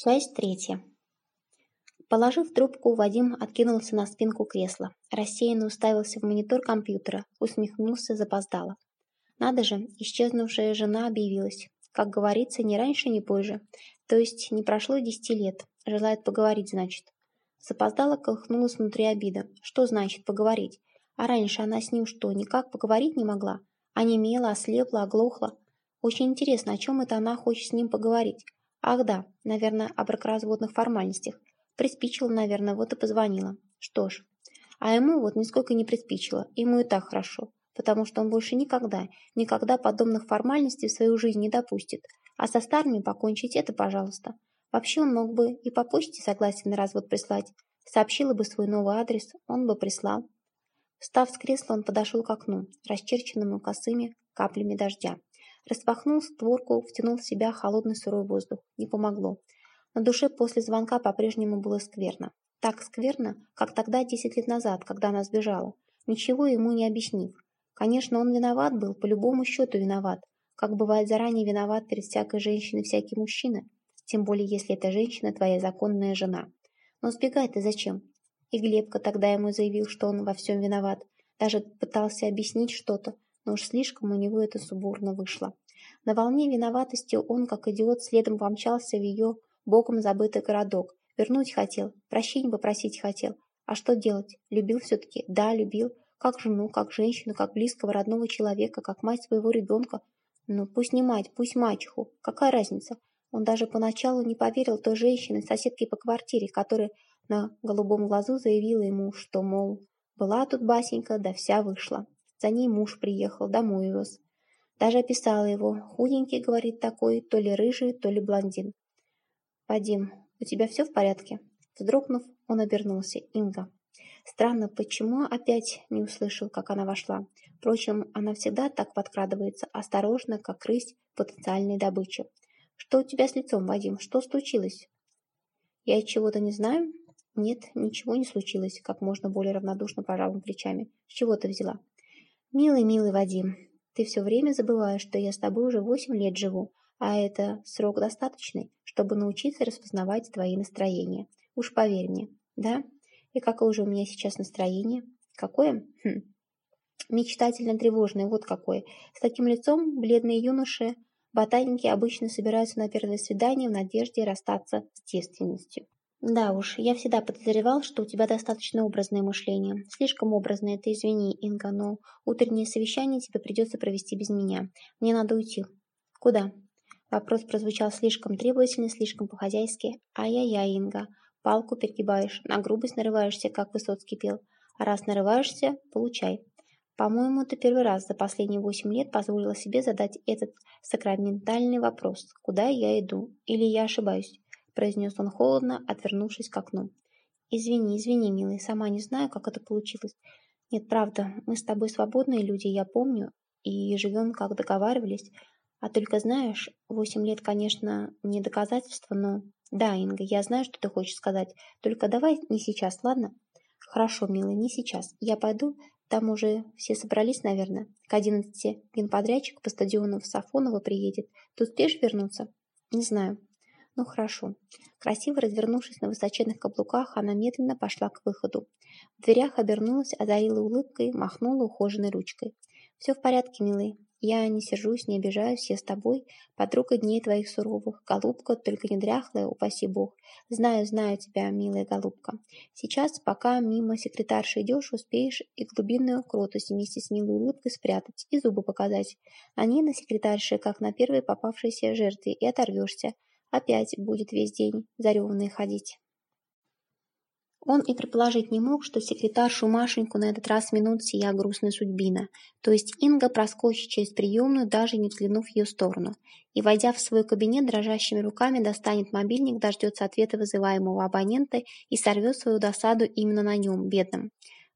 Часть третья. Положив трубку, Вадим откинулся на спинку кресла, рассеянно уставился в монитор компьютера, усмехнулся запоздало. Надо же, исчезнувшая жена объявилась. Как говорится, ни раньше, ни позже. То есть не прошло десяти лет. Желает поговорить, значит. Запоздало колыхнулась внутри обида. Что значит поговорить? А раньше она с ним что, никак поговорить не могла? А немела, ослепла, оглохла? Очень интересно, о чем это она хочет с ним поговорить? Ах да, наверное, о бракоразводных формальностях. Приспичило, наверное, вот и позвонила. Что ж, а ему вот нисколько не приспичило, ему и так хорошо, потому что он больше никогда, никогда подобных формальностей в свою жизнь не допустит. А со старыми покончить это, пожалуйста. Вообще он мог бы и по почте согласен на развод прислать. Сообщила бы свой новый адрес, он бы прислал. Встав с кресла, он подошел к окну, расчерченному косыми каплями дождя. Распахнул створку, втянул в себя холодный сырой воздух. Не помогло. На душе после звонка по-прежнему было скверно. Так скверно, как тогда, десять лет назад, когда она сбежала, ничего ему не объяснив. Конечно, он виноват был, по любому счету виноват, как бывает заранее виноват перед всякой женщиной всякий мужчина, тем более если эта женщина твоя законная жена. Но сбегать ты зачем? И Глебка тогда ему заявил, что он во всем виноват, даже пытался объяснить что-то, но уж слишком у него это субурно вышло. На волне виноватости он, как идиот, следом помчался в ее боком забытый городок. Вернуть хотел, прощения попросить хотел. А что делать? Любил все-таки? Да, любил. Как жену, как женщину, как близкого родного человека, как мать своего ребенка. Ну, пусть не мать, пусть мачеху. Какая разница? Он даже поначалу не поверил той женщине, соседке по квартире, которая на голубом глазу заявила ему, что, мол, была тут басенька, да вся вышла. За ней муж приехал, домой вез. Даже описала его. Худенький, говорит, такой, то ли рыжий, то ли блондин. «Вадим, у тебя все в порядке?» Вздрогнув, он обернулся. «Инга». Странно, почему опять не услышал, как она вошла. Впрочем, она всегда так подкрадывается, осторожно, как рысь потенциальной добычи. «Что у тебя с лицом, Вадим? Что случилось?» «Я чего-то не знаю?» «Нет, ничего не случилось», как можно более равнодушно пожал плечами. «С чего ты взяла?» «Милый, милый Вадим, ты все время забываешь, что я с тобой уже восемь лет живу, а это срок достаточный, чтобы научиться распознавать твои настроения. Уж поверь мне, да? И какое же у меня сейчас настроение? Какое? Хм. Мечтательно-тревожное, вот какое. С таким лицом бледные юноши, ботаники обычно собираются на первое свидание в надежде расстаться с девственностью. Да уж, я всегда подозревал, что у тебя достаточно образное мышление. Слишком образное, ты извини, Инга, но утреннее совещание тебе придется провести без меня. Мне надо уйти. Куда? Вопрос прозвучал слишком требовательно, слишком по-хозяйски. Ай-яй-яй, Инга, палку перегибаешь, на грубость нарываешься, как Высоцкий пел. А раз нарываешься, получай. По-моему, ты первый раз за последние восемь лет позволила себе задать этот сакраментальный вопрос. Куда я иду? Или я ошибаюсь? Произнес он холодно, отвернувшись к окну. «Извини, извини, милый, сама не знаю, как это получилось. Нет, правда, мы с тобой свободные люди, я помню, и живем, как договаривались. А только знаешь, восемь лет, конечно, не доказательство, но... Да, Инга, я знаю, что ты хочешь сказать, только давай не сейчас, ладно? Хорошо, милый, не сейчас. Я пойду, там уже все собрались, наверное. К одиннадцати генподрядчик по стадиону в Сафоново приедет. Ты успеешь вернуться? Не знаю. Ну хорошо. Красиво развернувшись на высоченных каблуках, она медленно пошла к выходу. В дверях обернулась, озарила улыбкой, махнула ухоженной ручкой. «Все в порядке, милый. Я не сержусь, не обижаюсь, я с тобой, подруга дней твоих суровых, голубка, только не дряхлая, упаси бог. Знаю, знаю тебя, милая голубка. Сейчас, пока мимо секретарши идешь, успеешь и глубинную кротость вместе с милой улыбкой спрятать и зубы показать. Они на секретарше, как на первой попавшейся жертве, и оторвешься. Опять будет весь день зареванный ходить. Он и предположить не мог, что секретаршу Машеньку на этот раз минут сия грустная судьбина, то есть Инга проскочит через приемную, даже не взглянув в ее сторону, и, войдя в свой кабинет, дрожащими руками достанет мобильник, дождется ответа вызываемого абонента и сорвет свою досаду именно на нем, бедном.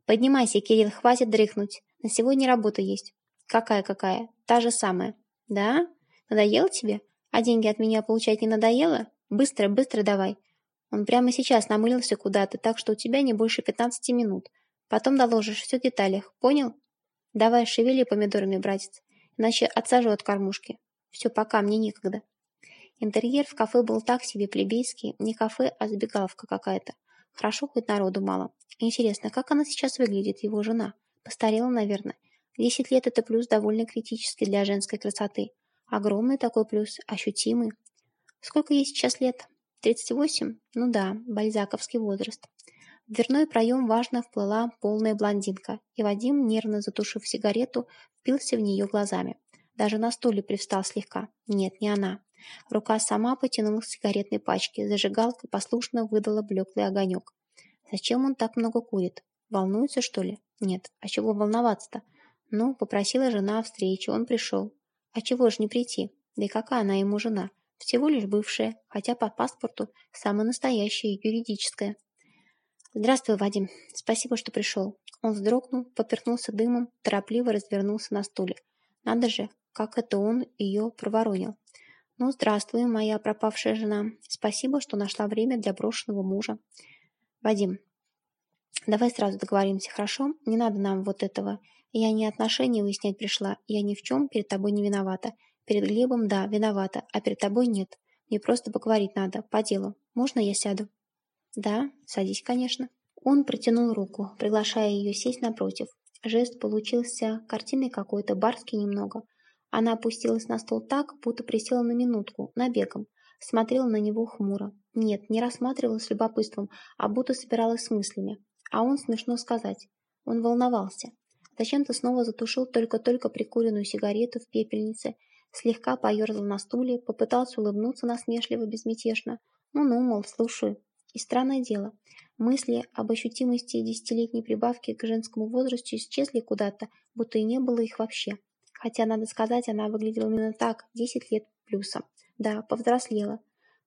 «Поднимайся, Кирилл, хватит дрыхнуть. На сегодня работа есть». «Какая-какая? Та же самая». «Да? Надоело тебе? А деньги от меня получать не надоело? Быстро, быстро давай. Он прямо сейчас намылился куда-то, так что у тебя не больше 15 минут. Потом доложишь все в деталях, понял? Давай шевели помидорами, братец, иначе отсажу от кормушки. Все, пока, мне некогда. Интерьер в кафе был так себе плебейский, не кафе, а забегаловка какая-то. Хорошо, хоть народу мало. Интересно, как она сейчас выглядит, его жена? Постарела, наверное. Десять лет – это плюс довольно критический для женской красоты. Огромный такой плюс, ощутимый. Сколько ей сейчас лет? 38? Ну да, бальзаковский возраст. В дверной проем важно вплыла полная блондинка, и Вадим, нервно затушив сигарету, впился в нее глазами. Даже на стуле привстал слегка. Нет, не она. Рука сама потянулась к сигаретной пачке, зажигалка послушно выдала блеклый огонек. Зачем он так много курит? Волнуется, что ли? Нет. А чего волноваться-то? Ну, попросила жена о встрече, он пришел. А чего ж не прийти? Да и какая она ему жена? Всего лишь бывшая, хотя по паспорту самая настоящая, юридическая. «Здравствуй, Вадим. Спасибо, что пришел». Он вздрогнул, поперхнулся дымом, торопливо развернулся на стуле. Надо же, как это он ее проворонил. «Ну, здравствуй, моя пропавшая жена. Спасибо, что нашла время для брошенного мужа. Вадим, давай сразу договоримся, хорошо? Не надо нам вот этого. Я не отношения выяснять пришла. Я ни в чем перед тобой не виновата. Перед Глебом, да, виновата, а перед тобой нет. Мне просто поговорить надо, по делу. Можно я сяду?» «Да, садись, конечно». Он протянул руку, приглашая ее сесть напротив. Жест получился картиной какой-то, барский немного. Она опустилась на стол так, будто присела на минутку, набегом. Смотрела на него хмуро. Нет, не рассматривала с любопытством, а будто собиралась с мыслями. А он, смешно сказать, он волновался. Зачем-то снова затушил только-только прикуренную сигарету в пепельнице, слегка поерзал на стуле, попытался улыбнуться насмешливо, безмятежно. Ну-ну, мол, слушаю. И странное дело, мысли об ощутимости десятилетней прибавки к женскому возрасту исчезли куда-то, будто и не было их вообще. Хотя, надо сказать, она выглядела именно так, 10 лет плюсом. Да, повзрослела,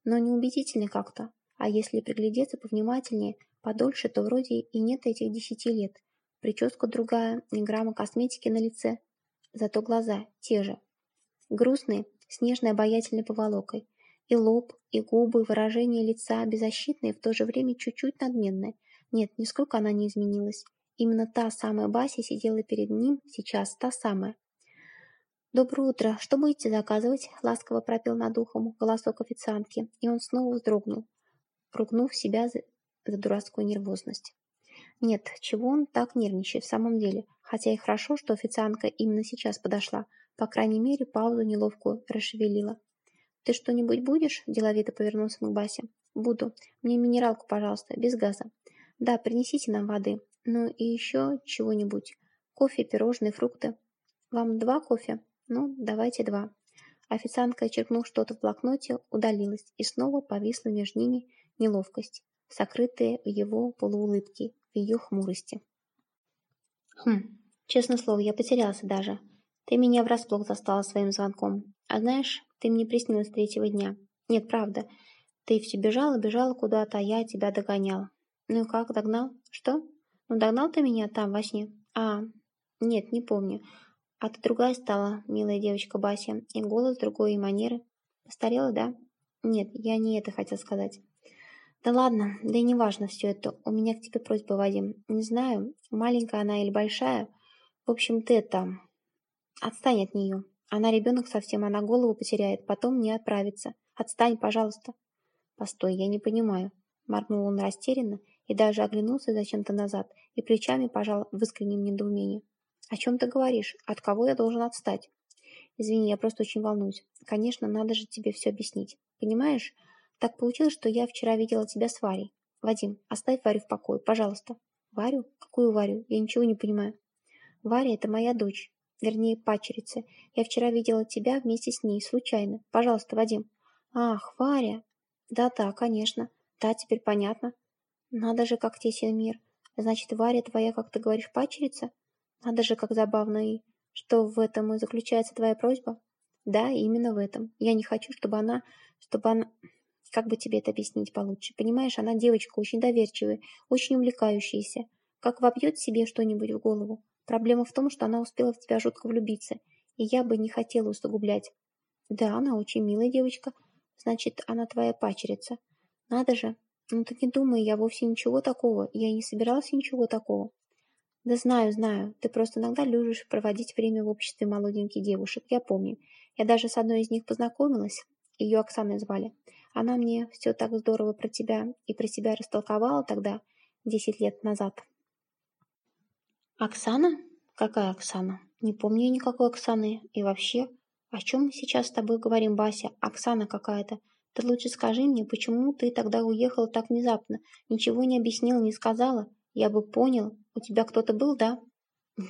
но неубедительно как-то. А если приглядеться повнимательнее, подольше, то вроде и нет этих 10 лет. Прическа другая, ни грамма косметики на лице. Зато глаза те же. Грустные, с нежной обаятельной поволокой. И лоб, и губы, выражение лица беззащитное в то же время чуть-чуть надменное. Нет, нисколько она не изменилась. Именно та самая Бася сидела перед ним сейчас, та самая. «Доброе утро. Что будете заказывать?» — ласково пропел над ухом голосок официантки, и он снова вздрогнул, ругнув себя за, за дурацкую нервозность. Нет, чего он так нервничает в самом деле? Хотя и хорошо, что официантка именно сейчас подошла. По крайней мере, паузу неловкую расшевелила. «Ты что-нибудь будешь?» – деловито повернулся к Басе. «Буду. Мне минералку, пожалуйста, без газа. Да, принесите нам воды. Ну и еще чего-нибудь. Кофе, пирожные, фрукты. Вам два кофе?» «Ну, давайте два». Официантка, черкнув что-то в блокноте, удалилась, и снова повисла между ними неловкость, сокрытая в его полуулыбке, в ее хмурости. «Хм, честно слово, я потерялся даже. Ты меня врасплох застала своим звонком. А знаешь, ты мне приснилась третьего дня. Нет, правда. Ты все бежала, бежала куда-то, а я тебя догонял. Ну и как, догнал? Что? Ну догнал ты меня там во сне? А, нет, не помню. А ты другая стала, милая девочка Бася, и голос другой, и манеры. Постарела, да? Нет, я не это хотел сказать. Да ладно, да и не важно все это. У меня к тебе просьба, Вадим. Не знаю, маленькая она или большая. В общем, ты это... Отстань от нее. Она ребенок совсем, она голову потеряет, потом не отправится. Отстань, пожалуйста. Постой, я не понимаю. Моргнул он растерянно и даже оглянулся зачем-то назад и плечами пожал в искреннем недоумении. «О чем ты говоришь? От кого я должен отстать?» «Извини, я просто очень волнуюсь. Конечно, надо же тебе все объяснить. Понимаешь, так получилось, что я вчера видела тебя с Варей. Вадим, оставь Варю в покое, пожалуйста». «Варю? Какую Варю? Я ничего не понимаю». «Варя — это моя дочь. Вернее, пачерица. Я вчера видела тебя вместе с ней, случайно. Пожалуйста, Вадим». «Ах, Варя!» «Да-да, конечно. Да, теперь понятно. Надо же, как тесен мир. Значит, Варя твоя, как ты говоришь, пачерица?» Надо же, как забавно и... Что в этом и заключается твоя просьба? Да, именно в этом. Я не хочу, чтобы она... Чтобы она... Как бы тебе это объяснить получше? Понимаешь, она девочка очень доверчивая, очень увлекающаяся. Как вобьет себе что-нибудь в голову. Проблема в том, что она успела в тебя жутко влюбиться. И я бы не хотела усугублять. Да, она очень милая девочка. Значит, она твоя пачерица. Надо же. Ну ты не думай, я вовсе ничего такого. Я не собиралась ничего такого. Да знаю, знаю. Ты просто иногда любишь проводить время в обществе молоденьких девушек. Я помню. Я даже с одной из них познакомилась. ее Оксаной звали. Она мне все так здорово про тебя и про себя растолковала тогда, десять лет назад. Оксана? Какая Оксана? Не помню я никакой Оксаны. И вообще, о чем мы сейчас с тобой говорим, Бася? Оксана какая-то. Ты лучше скажи мне, почему ты тогда уехала так внезапно? Ничего не объяснила, не сказала? Я бы понял. У тебя кто-то был, да?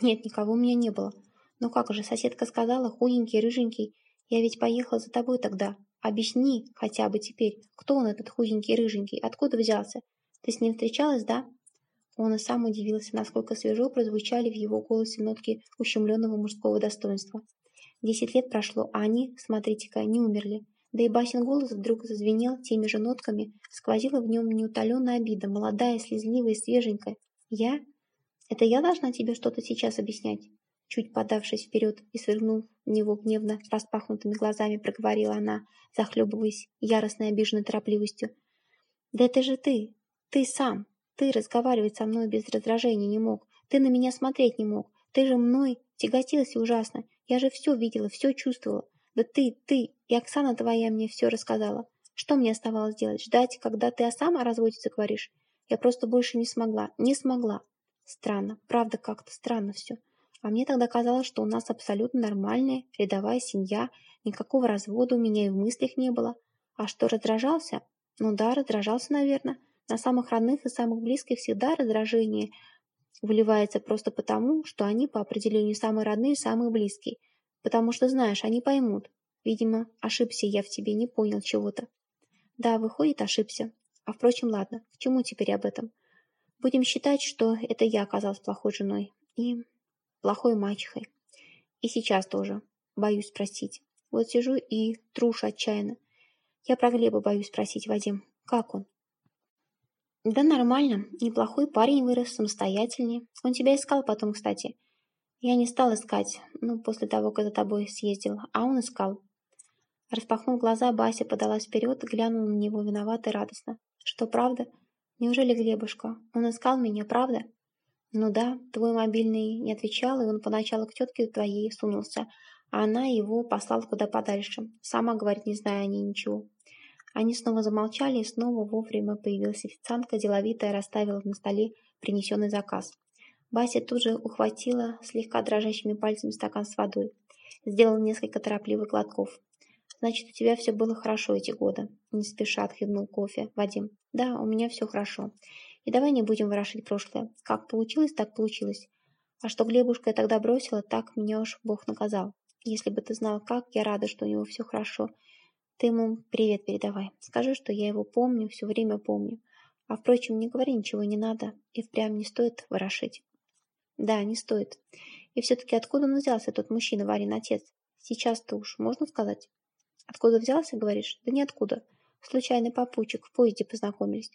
Нет, никого у меня не было. Ну как же, соседка сказала, худенький, рыженький. Я ведь поехала за тобой тогда. Объясни хотя бы теперь, кто он этот худенький, рыженький, откуда взялся? Ты с ним встречалась, да? Он и сам удивился, насколько свежо прозвучали в его голосе нотки ущемленного мужского достоинства. Десять лет прошло, а они, смотрите-ка, не умерли. Да и Басин голос вдруг зазвенел теми же нотками, сквозила в нем неутоленная обида, молодая, слезливая и свеженькая. «Я? Это я должна тебе что-то сейчас объяснять?» Чуть подавшись вперед и свернув в него гневно распахнутыми глазами, проговорила она, захлебываясь яростной обиженной торопливостью. «Да это же ты! Ты сам! Ты разговаривать со мной без раздражения не мог! Ты на меня смотреть не мог! Ты же мной тяготился ужасно! Я же все видела, все чувствовала! Да ты, ты, и Оксана твоя мне все рассказала. Что мне оставалось делать? Ждать, когда ты сам о разводе заговоришь? Я просто больше не смогла, не смогла. Странно, правда как-то странно все. А мне тогда казалось, что у нас абсолютно нормальная, рядовая семья, никакого развода у меня и в мыслях не было. А что, раздражался? Ну да, раздражался, наверное. На самых родных и самых близких всегда раздражение выливается просто потому, что они по определению самые родные и самые близкие – Потому что, знаешь, они поймут. Видимо, ошибся я в тебе, не понял чего-то. Да, выходит, ошибся. А впрочем, ладно, к чему теперь об этом? Будем считать, что это я оказалась плохой женой и плохой мачехой. И сейчас тоже. Боюсь спросить. Вот сижу и трушу отчаянно. Я про Глеба боюсь спросить, Вадим. Как он? Да нормально. Неплохой парень вырос, самостоятельнее. Он тебя искал потом, кстати. Я не стал искать, ну, после того, как за тобой съездил, а он искал. Распахнув глаза, Бася подалась вперед глянула на него виновато и радостно. Что, правда? Неужели Глебушка? Он искал меня, правда? Ну да, твой мобильный не отвечал, и он поначалу к тетке твоей сунулся, а она его послала куда подальше. Сама, говорит, не зная о ней ничего. Они снова замолчали, и снова вовремя появилась официантка, деловитая расставила на столе принесенный заказ. Бася тут же ухватила слегка дрожащими пальцами стакан с водой. Сделала несколько торопливых глотков. «Значит, у тебя все было хорошо эти годы?» Не спеша отхлебнул кофе Вадим. «Да, у меня все хорошо. И давай не будем ворошить прошлое. Как получилось, так получилось. А что Глебушка я тогда бросила, так меня уж Бог наказал. Если бы ты знал, как, я рада, что у него все хорошо. Ты ему привет передавай. Скажи, что я его помню, все время помню. А впрочем, не говори ничего не надо, и впрямь не стоит ворошить. Да, не стоит. И все-таки откуда он взялся, тот мужчина, Варин отец? Сейчас-то уж можно сказать? Откуда взялся, говоришь? Да ниоткуда. Случайный попутчик, в поезде познакомились.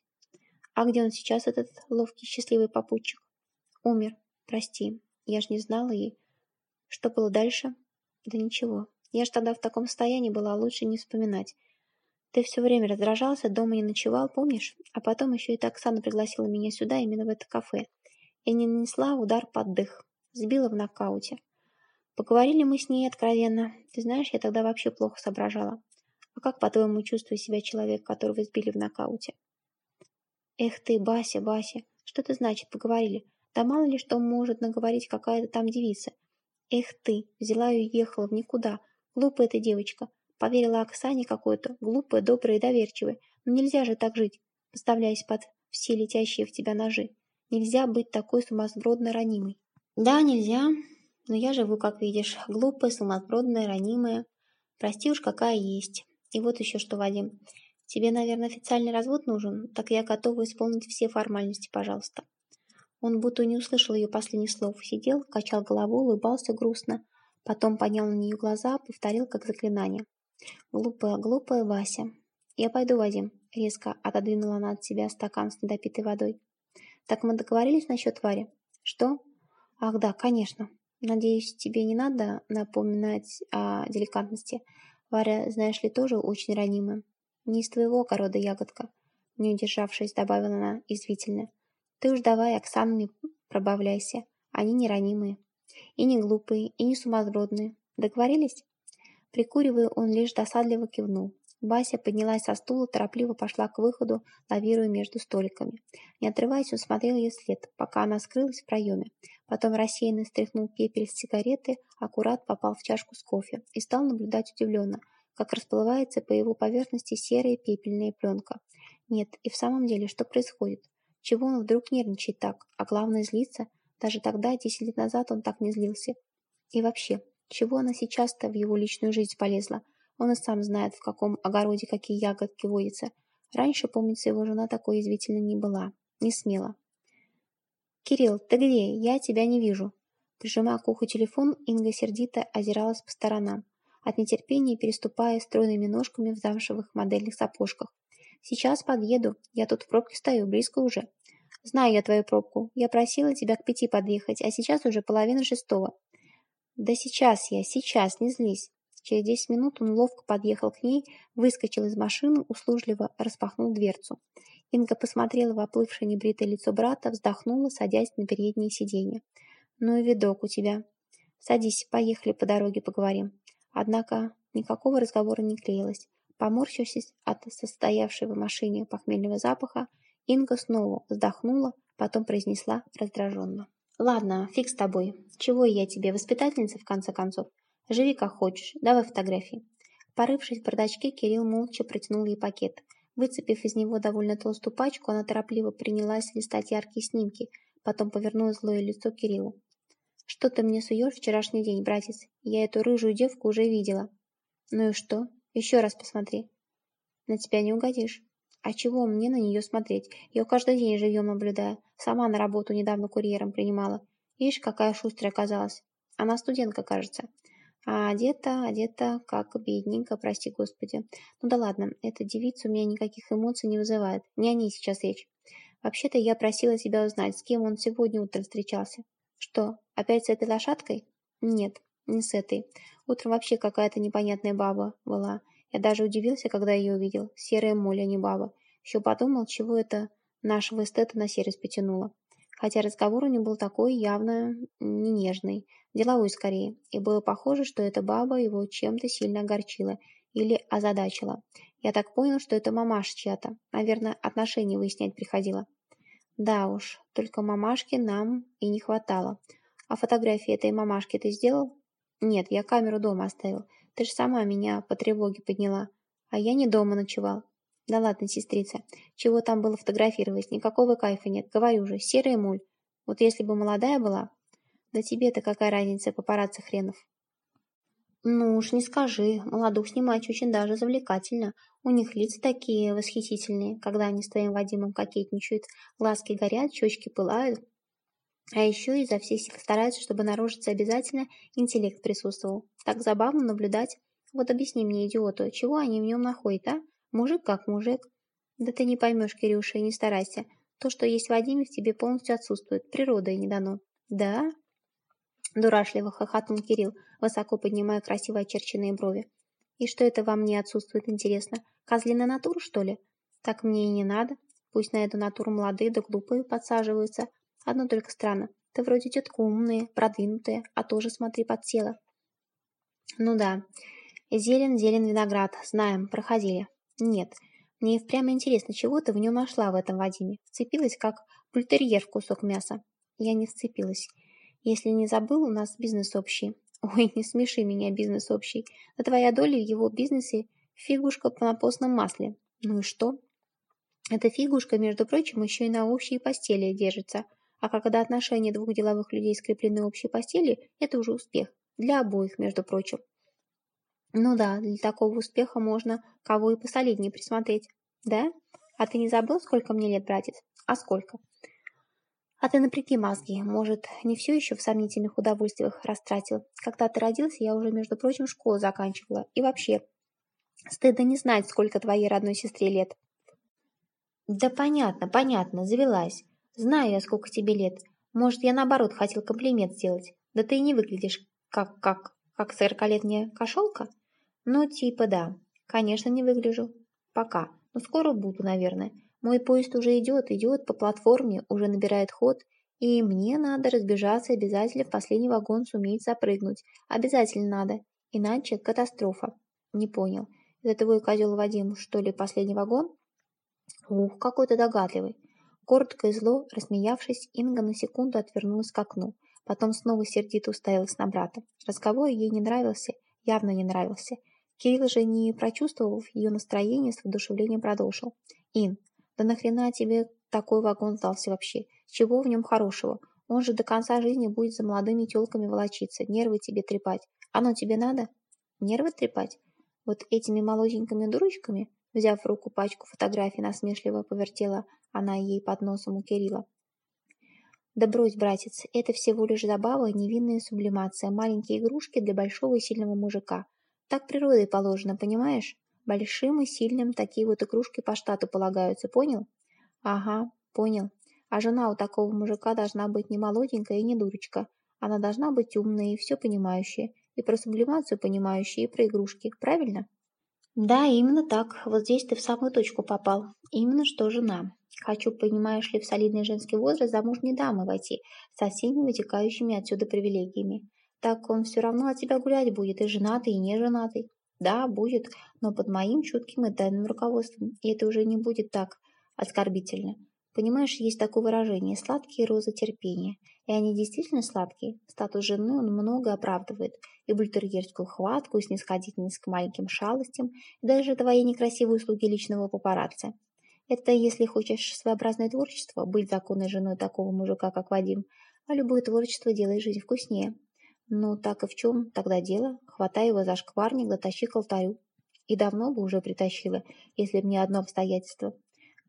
А где он сейчас, этот ловкий, счастливый попутчик? Умер. Прости. Я ж не знала и... Что было дальше? Да ничего. Я ж тогда в таком состоянии была, лучше не вспоминать. Ты все время раздражался, дома не ночевал, помнишь? А потом еще и Оксана пригласила меня сюда, именно в это кафе и не нанесла удар под дых. Сбила в нокауте. Поговорили мы с ней откровенно. Ты знаешь, я тогда вообще плохо соображала. А как, по-твоему, чувствует себя человек, которого сбили в нокауте? Эх ты, Бася, Бася, что это значит, поговорили? Да мало ли что может наговорить какая-то там девица. Эх ты, взяла и уехала в никуда. Глупая ты девочка. Поверила Оксане какой-то, глупая, добрая и доверчивая. Но нельзя же так жить, поставляясь под все летящие в тебя ножи. Нельзя быть такой сумасбродно ранимой. Да, нельзя, но я живу, как видишь, глупая, сумасбродная, ранимая. Прости уж, какая есть. И вот еще что, Вадим. Тебе, наверное, официальный развод нужен? Так я готова исполнить все формальности, пожалуйста. Он будто не услышал ее последних слов. Сидел, качал головой, улыбался грустно. Потом поднял на нее глаза, повторил как заклинание. «Глупая, глупая Вася. Я пойду, Вадим». Резко отодвинула она от себя стакан с недопитой водой. Так мы договорились насчет Вари? Что? Ах да, конечно. Надеюсь, тебе не надо напоминать о деликатности. Варя, знаешь ли, тоже очень ранимая. Не из твоего огорода ягодка. Не удержавшись, добавила она извительно. Ты уж давай Оксанами пробавляйся. Они не ранимые. И не глупые, и не сумасбродные. Договорились? Прикуривая, он лишь досадливо кивнул. Бася поднялась со стула, торопливо пошла к выходу, лавируя между столиками. Не отрываясь, он смотрел ее след, пока она скрылась в проеме. Потом рассеянно стряхнул пепель с сигареты, аккурат попал в чашку с кофе и стал наблюдать удивленно, как расплывается по его поверхности серая пепельная пленка. Нет, и в самом деле, что происходит? Чего он вдруг нервничает так, а главное злится? Даже тогда, десять лет назад, он так не злился. И вообще, чего она сейчас-то в его личную жизнь полезла? Он и сам знает, в каком огороде какие ягодки водятся. Раньше, помнится, его жена такой язвительной не была. Не смела. «Кирилл, ты где? Я тебя не вижу». Прижимая к уху телефон, Инга сердито озиралась по сторонам, от нетерпения переступая стройными ножками в замшевых модельных сапожках. «Сейчас подъеду. Я тут в пробке стою, близко уже». «Знаю я твою пробку. Я просила тебя к пяти подъехать, а сейчас уже половина шестого». «Да сейчас я, сейчас, не злись». Через десять минут он ловко подъехал к ней, выскочил из машины, услужливо распахнул дверцу. Инга посмотрела в оплывшее небритое лицо брата, вздохнула, садясь на переднее сиденье. «Ну и видок у тебя. Садись, поехали по дороге поговорим». Однако никакого разговора не клеилось. Поморщившись от состоявшего в машине похмельного запаха, Инга снова вздохнула, потом произнесла раздраженно. «Ладно, фиг с тобой. Чего я тебе, воспитательница, в конце концов? Живи как хочешь, давай фотографии. Порывшись в бардачке, Кирилл молча протянул ей пакет. Выцепив из него довольно толстую пачку, она торопливо принялась листать яркие снимки, потом повернула злое лицо Кириллу. «Что ты мне суешь вчерашний день, братец? Я эту рыжую девку уже видела». «Ну и что? Еще раз посмотри». «На тебя не угодишь». «А чего мне на нее смотреть? Ее каждый день живьем наблюдаю. Сама на работу недавно курьером принимала. Ишь, какая шустрая оказалась. Она студентка, кажется. А одета, одета, как бедненько, прости господи. Ну да ладно, эта девица у меня никаких эмоций не вызывает. Не о ней сейчас речь. Вообще-то я просила тебя узнать, с кем он сегодня утром встречался. Что, опять с этой лошадкой? Нет, не с этой. Утром вообще какая-то непонятная баба была. Я даже удивился, когда ее увидел. Серая моль, а не баба. Еще подумал, чего это нашего эстета на сервис потянуло хотя разговор у него был такой явно не нежный, деловой скорее, и было похоже, что эта баба его чем-то сильно огорчила или озадачила. Я так понял, что это мамаша чья-то, наверное, отношения выяснять приходила. Да уж, только мамашки нам и не хватало. А фотографии этой мамашки ты сделал? Нет, я камеру дома оставил. Ты же сама меня по тревоге подняла. А я не дома ночевал. Да ладно, сестрица, чего там было фотографировать, никакого кайфа нет, говорю же, серая муль. Вот если бы молодая была... Да тебе-то какая разница, папарацци хренов. Ну уж не скажи, молодых снимать очень даже завлекательно. У них лица такие восхитительные, когда они с твоим Вадимом кокетничают, глазки горят, щечки пылают. А еще изо всех сил стараются, чтобы на рожице обязательно интеллект присутствовал. Так забавно наблюдать. Вот объясни мне, идиоту, чего они в нем находят, а? Мужик как мужик. Да ты не поймешь, Кирюша, и не старайся. То, что есть в Вадиме, в тебе полностью отсутствует. Природой не дано. Да? Дурашливо хохотнул Кирилл, высоко поднимая красиво очерченные брови. И что это во мне отсутствует, интересно? Козлиная натура, что ли? Так мне и не надо. Пусть на эту натуру молодые да глупые подсаживаются. Одно только странно. Ты вроде тетка умная, продвинутая, а тоже смотри под тело. Ну да. Зелен, зелен виноград. Знаем, проходили. Нет, мне впрямь интересно, чего ты в нем нашла в этом Вадиме. Вцепилась, как бультерьер в кусок мяса. Я не вцепилась. Если не забыл, у нас бизнес общий. Ой, не смеши меня, бизнес общий. Да твоя доля в его бизнесе – фигушка на постном масле. Ну и что? Эта фигушка, между прочим, еще и на общей постели держится. А когда отношения двух деловых людей скреплены общей постели, это уже успех. Для обоих, между прочим. Ну да, для такого успеха можно кого и посолиднее присмотреть. Да? А ты не забыл, сколько мне лет, братец? А сколько? А ты напряги мозги. Может, не все еще в сомнительных удовольствиях растратил. Когда ты родился, я уже, между прочим, школу заканчивала. И вообще, стыдно не знать, сколько твоей родной сестре лет. Да понятно, понятно, завелась. Знаю я, сколько тебе лет. Может, я наоборот хотел комплимент сделать. Да ты и не выглядишь как, как, как сорокалетняя кошелка. Ну, типа да. Конечно, не выгляжу. Пока. Но скоро буду, наверное. Мой поезд уже идет, идет по платформе, уже набирает ход. И мне надо разбежаться обязательно в последний вагон суметь запрыгнуть. Обязательно надо. Иначе катастрофа. Не понял. Это твой козел Вадим, что ли, последний вагон? Ух, какой ты догадливый. Коротко и зло, рассмеявшись, Инга на секунду отвернулась к окну, потом снова сердито уставилась на брата. Разговор ей не нравился, явно не нравился. Кирилл же, не прочувствовав ее настроение, с воодушевлением продолжил. «Ин, да нахрена тебе такой вагон сдался вообще? Чего в нем хорошего? Он же до конца жизни будет за молодыми телками волочиться, нервы тебе трепать. Оно тебе надо? Нервы трепать? Вот этими молоденькими дурочками?» Взяв в руку пачку фотографий, насмешливо повертела она ей под носом у Кирилла. «Да брось, братец, это всего лишь забава, невинная сублимация, маленькие игрушки для большого и сильного мужика. Так природой положено, понимаешь? Большим и сильным такие вот игрушки по штату полагаются, понял? Ага, понял. А жена у такого мужика должна быть не молоденькая и не дурочка. Она должна быть умная и все понимающая, и про сублимацию понимающая, и про игрушки, правильно? Да, именно так. Вот здесь ты в самую точку попал. Именно что жена. Хочу, понимаешь ли, в солидный женский возраст замужней дамы войти, со всеми вытекающими отсюда привилегиями так он все равно от тебя гулять будет, и женатый, и не женатый. Да, будет, но под моим чутким и тайным руководством, и это уже не будет так оскорбительно. Понимаешь, есть такое выражение «сладкие розы терпения», и они действительно сладкие. Статус жены он много оправдывает, и бультерьерскую хватку, и снисходительность к маленьким шалостям, и даже твои некрасивые услуги личного папарацци. Это если хочешь своеобразное творчество, быть законной женой такого мужика, как Вадим, а любое творчество делает жизнь вкуснее. Ну, так и в чем тогда дело? Хватай его за шкварник, да тащи к алтарю. И давно бы уже притащила, если б не одно обстоятельство.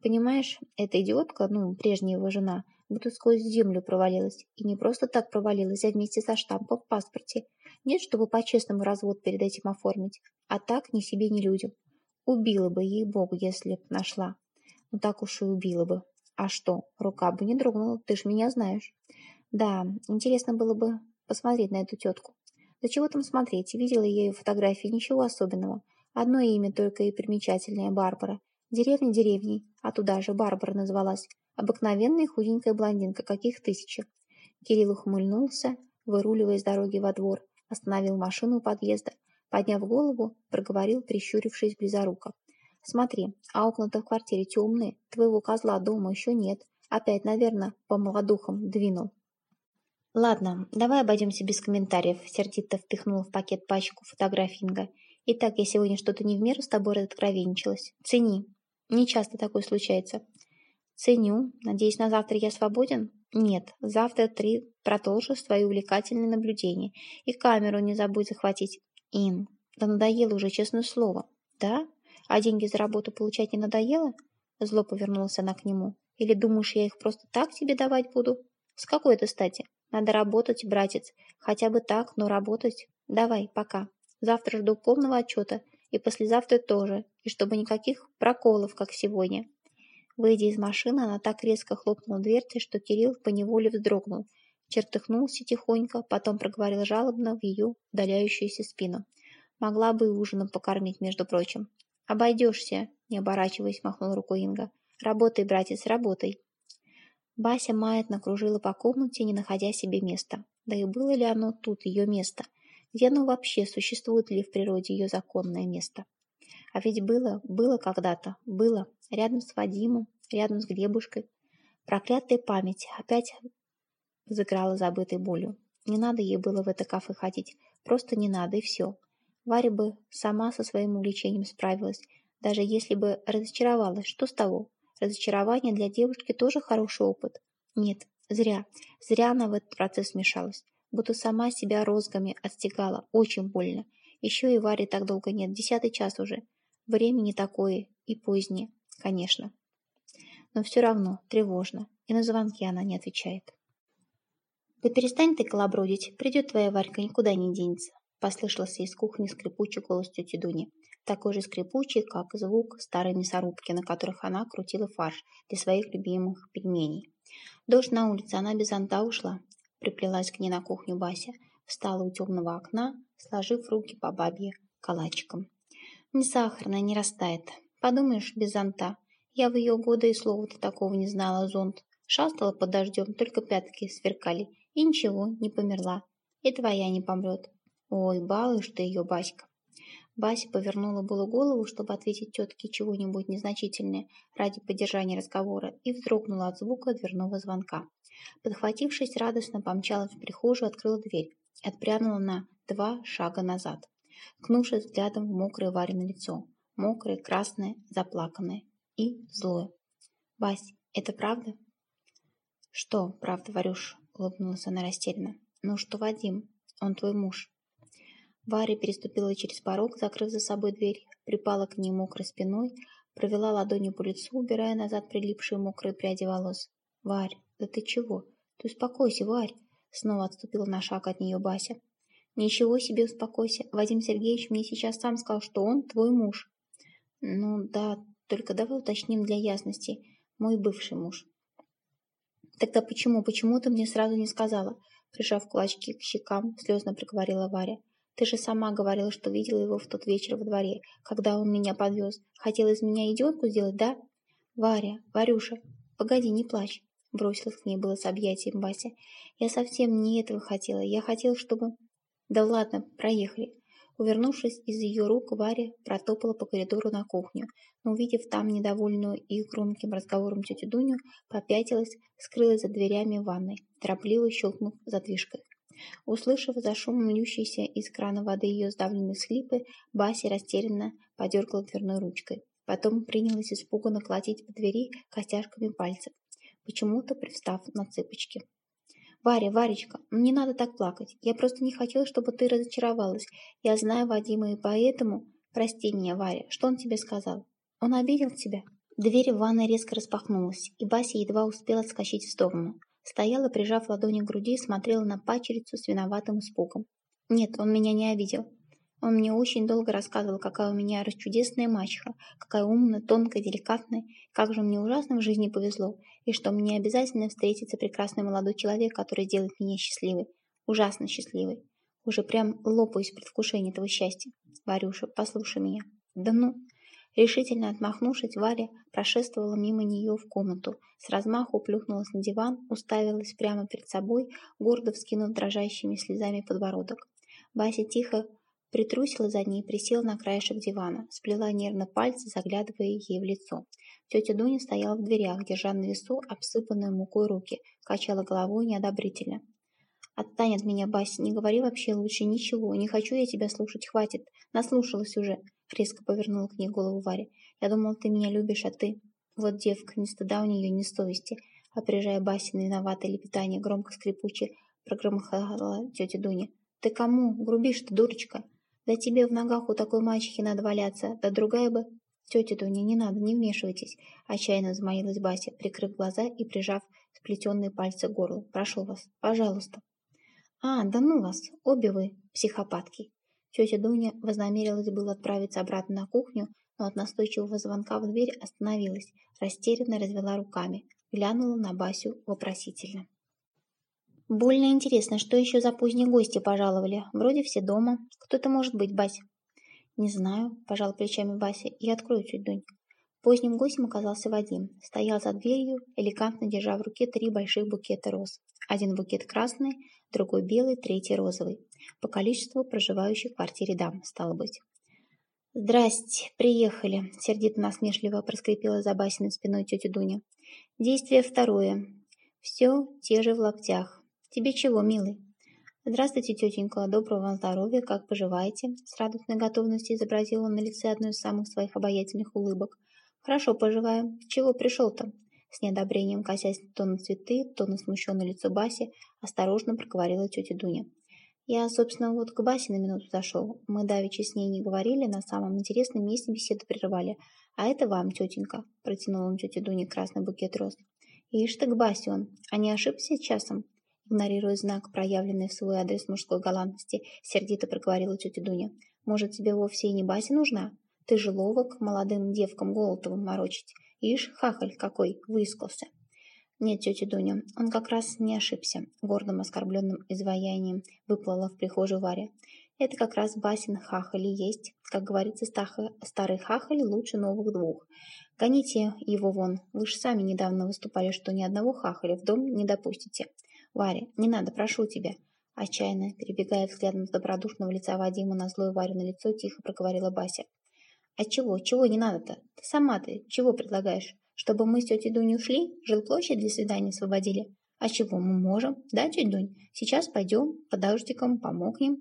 Понимаешь, эта идиотка, ну, прежняя его жена, будто сквозь землю провалилась. И не просто так провалилась, а вместе со штампом в паспорте. Нет, чтобы по-честному развод перед этим оформить. А так ни себе, ни людям. Убила бы ей Богу, если б нашла. Ну так уж и убила бы. А что, рука бы не дрогнула, ты ж меня знаешь. Да, интересно было бы посмотреть на эту тетку. Да чего там смотреть, видела я ее фотографии, ничего особенного. Одно имя только и примечательное – Барбара. Деревня деревней, а туда же Барбара называлась. Обыкновенная худенькая блондинка, каких тысячи. Кирилл ухмыльнулся, выруливая с дороги во двор, остановил машину у подъезда, подняв голову, проговорил, прищурившись близоруко. «Смотри, а окна-то в квартире темные, твоего козла дома еще нет. Опять, наверное, по молодухам двинул». «Ладно, давай обойдемся без комментариев», — сердито впихнула в пакет пачку фотографий Инга. «Итак, я сегодня что-то не в меру с тобой разоткровенничалась. Цени. Не часто такое случается». «Ценю. Надеюсь, на завтра я свободен?» «Нет. Завтра три продолжу свои увлекательные наблюдения. И камеру не забудь захватить». «Ин, да надоело уже, честное слово». «Да? А деньги за работу получать не надоело?» Зло повернулась она к нему. «Или думаешь, я их просто так тебе давать буду?» «С какой это стати?» Надо работать, братец. Хотя бы так, но работать. Давай, пока. Завтра жду полного отчета. И послезавтра тоже. И чтобы никаких проколов, как сегодня. Выйдя из машины, она так резко хлопнула дверцей, что Кирилл поневоле вздрогнул. Чертыхнулся тихонько, потом проговорил жалобно в ее удаляющуюся спину. Могла бы и ужином покормить, между прочим. «Обойдешься», — не оборачиваясь, махнул рукой Инга. «Работай, братец, работай». Бася маятно кружила по комнате, не находя себе места. Да и было ли оно тут, ее место? Где оно вообще, существует ли в природе ее законное место? А ведь было, было когда-то, было, рядом с Вадимом, рядом с Глебушкой. Проклятая память опять взыграла забытой болью. Не надо ей было в это кафе ходить, просто не надо, и все. Варя бы сама со своим увлечением справилась, даже если бы разочаровалась, что с того? Разочарование для девушки тоже хороший опыт. Нет, зря. Зря она в этот процесс вмешалась. Будто сама себя розгами отстегала. Очень больно. Еще и Варе так долго нет. Десятый час уже. Время не такое. И позднее. Конечно. Но все равно тревожно. И на звонки она не отвечает. «Да перестань ты колобродить. Придет твоя Варька, никуда не денется», — послышался из кухни скрипучий голос тети Дуни такой же скрипучий, как звук старой мясорубки, на которых она крутила фарш для своих любимых пельменей. Дождь на улице, она без зонта ушла. Приплелась к ней на кухню Бася, встала у темного окна, сложив руки по бабье калачиком. Не сахарная, не растает. Подумаешь, без зонта. Я в ее годы и слова-то такого не знала, зонт. Шастала под дождем, только пятки сверкали. И ничего, не померла. И твоя не помрет. Ой, балуешь ты ее, Баська. Бася повернула было голову, чтобы ответить тетке чего-нибудь незначительное ради поддержания разговора, и вздрогнула от звука дверного звонка. Подхватившись, радостно помчалась в прихожую, открыла дверь и отпрянула на два шага назад, кнувшись взглядом в мокрое Варино лицо. Мокрое, красное, заплаканное и злое. «Бась, это правда?» «Что, правда, Варюш?» — улыбнулась она растерянно. «Ну что, Вадим, он твой муж». Варя переступила через порог, закрыв за собой дверь, припала к ней мокрой спиной, провела ладонью по лицу, убирая назад прилипшие мокрые пряди волос. «Варь, да ты чего? Ты успокойся, Варь!» Снова отступила на шаг от нее Бася. «Ничего себе успокойся. Вадим Сергеевич мне сейчас сам сказал, что он твой муж». «Ну да, только давай уточним для ясности. Мой бывший муж». «Тогда почему, почему ты мне сразу не сказала?» Прижав кулачки к щекам, слезно проговорила Варя. Ты же сама говорила, что видела его в тот вечер во дворе, когда он меня подвез. Хотела из меня идиотку сделать, да? Варя, Варюша, погоди, не плачь. Бросилась к ней было с объятием Вася. Я совсем не этого хотела. Я хотела, чтобы... Да ладно, проехали. Увернувшись из ее рук, Варя протопала по коридору на кухню, но, увидев там недовольную и громким разговором тетю Дуню, попятилась, скрылась за дверями ванной, торопливо щелкнув задвижкой. Услышав за шумом льющейся из крана воды ее сдавленные схлипы, Бася растерянно подергала дверной ручкой. Потом принялась испуганно колотить по двери костяшками пальцев, почему-то привстав на цыпочки. «Варя, Варечка, не надо так плакать. Я просто не хотела, чтобы ты разочаровалась. Я знаю Вадима, и поэтому... Прости меня, Варя, что он тебе сказал? Он обидел тебя?» Дверь в ванной резко распахнулась, и Бася едва успела отскочить в сторону. Стояла, прижав ладони к груди, и смотрела на пачерицу с виноватым испугом. Нет, он меня не обидел. Он мне очень долго рассказывал, какая у меня расчудесная мачеха, какая умная, тонкая, деликатная, как же мне ужасно в жизни повезло, и что мне обязательно встретится прекрасный молодой человек, который сделает меня счастливой, ужасно счастливой. Уже прям лопаюсь в предвкушении этого счастья. Варюша, послушай меня. Да ну, Решительно отмахнувшись, Варя прошествовала мимо нее в комнату, с размаху плюхнулась на диван, уставилась прямо перед собой, гордо вскинув дрожащими слезами подбородок. Вася тихо притрусила за ней, присела на краешек дивана, сплела нервно пальцы, заглядывая ей в лицо. Тетя Дуня стояла в дверях, держа на весу обсыпанные мукой руки, качала головой неодобрительно. «Отстань от меня, Бася, не говори вообще лучше ничего, не хочу я тебя слушать, хватит, наслушалась уже», резко повернула к ней голову Варя. «Я думал, ты меня любишь, а ты...» Вот девка, ни стыда у нее, ни совести, опережая Баси на виноватое лепетание, громко скрипуче прогромыхала тетя Дуня. «Ты кому? Грубишь ты, дурочка? Да тебе в ногах у такой мачехи надо валяться, да другая бы...» «Тетя Дуня, не надо, не вмешивайтесь!» Отчаянно взмолилась Бася, прикрыв глаза и прижав сплетенные пальцы к горлу. «Прошу вас, пожалуйста!» «А, да ну вас, обе вы, психопатки!» Тетя Дуня вознамерилась было отправиться обратно на кухню, но от настойчивого звонка в дверь остановилась, растерянно развела руками, глянула на Басю вопросительно. «Больно интересно, что еще за поздние гости пожаловали? Вроде все дома. Кто это может быть, Бась?» «Не знаю», – пожал плечами Бася, – «я открою чуть Дунь». Поздним гостем оказался Вадим. Стоял за дверью, элегантно держа в руке три больших букета роз. Один букет красный, другой белый, третий розовый. По количеству проживающих в квартире дам, стало быть. «Здрасте, приехали», — сердито-насмешливо проскрипела за Басиной спиной тетя Дуня. «Действие второе. Все те же в лаптях. Тебе чего, милый?» «Здравствуйте, тетенька, доброго вам здоровья, как поживаете?» С радостной готовностью изобразил он на лице одну из самых своих обаятельных улыбок. «Хорошо поживаем. Чего пришел-то?» С неодобрением косясь то на цветы, то на смущенное лицо Баси, осторожно проговорила тетя Дуня. Я, собственно, вот к Басе на минуту зашел. Мы давеча с ней не говорили, на самом интересном месте беседу прерывали. А это вам, тетенька, протянул он тете Дуне красный букет роз. Ишь ты к Басе он, а не ошибся часом? Игнорируя знак, проявленный в свой адрес мужской галантности, сердито проговорила тетя Дуня. Может, тебе вовсе и не Бася нужна? Ты же ловок молодым девкам Голотовым морочить. Ишь, хахаль какой, выискался. Нет, тетя Дуня, он как раз не ошибся. Гордым оскорбленным изваянием выплыла в прихожую Варя. Это как раз Басин хахали есть. Как говорится, старый хахаль лучше новых двух. Гоните его вон. Вы же сами недавно выступали, что ни одного хахаля в дом не допустите. Варя, не надо, прошу тебя. Отчаянно, перебегая взглядом с добродушного лица Вадима на злое Варю на лицо, тихо проговорила Бася. «А чего? Чего не надо-то? Ты сама ты чего предлагаешь? Чтобы мы с тетей Дуней ушли? Жилплощадь для свидания освободили? А чего мы можем? Да, тетя Дунь? Сейчас пойдем, под помогнем».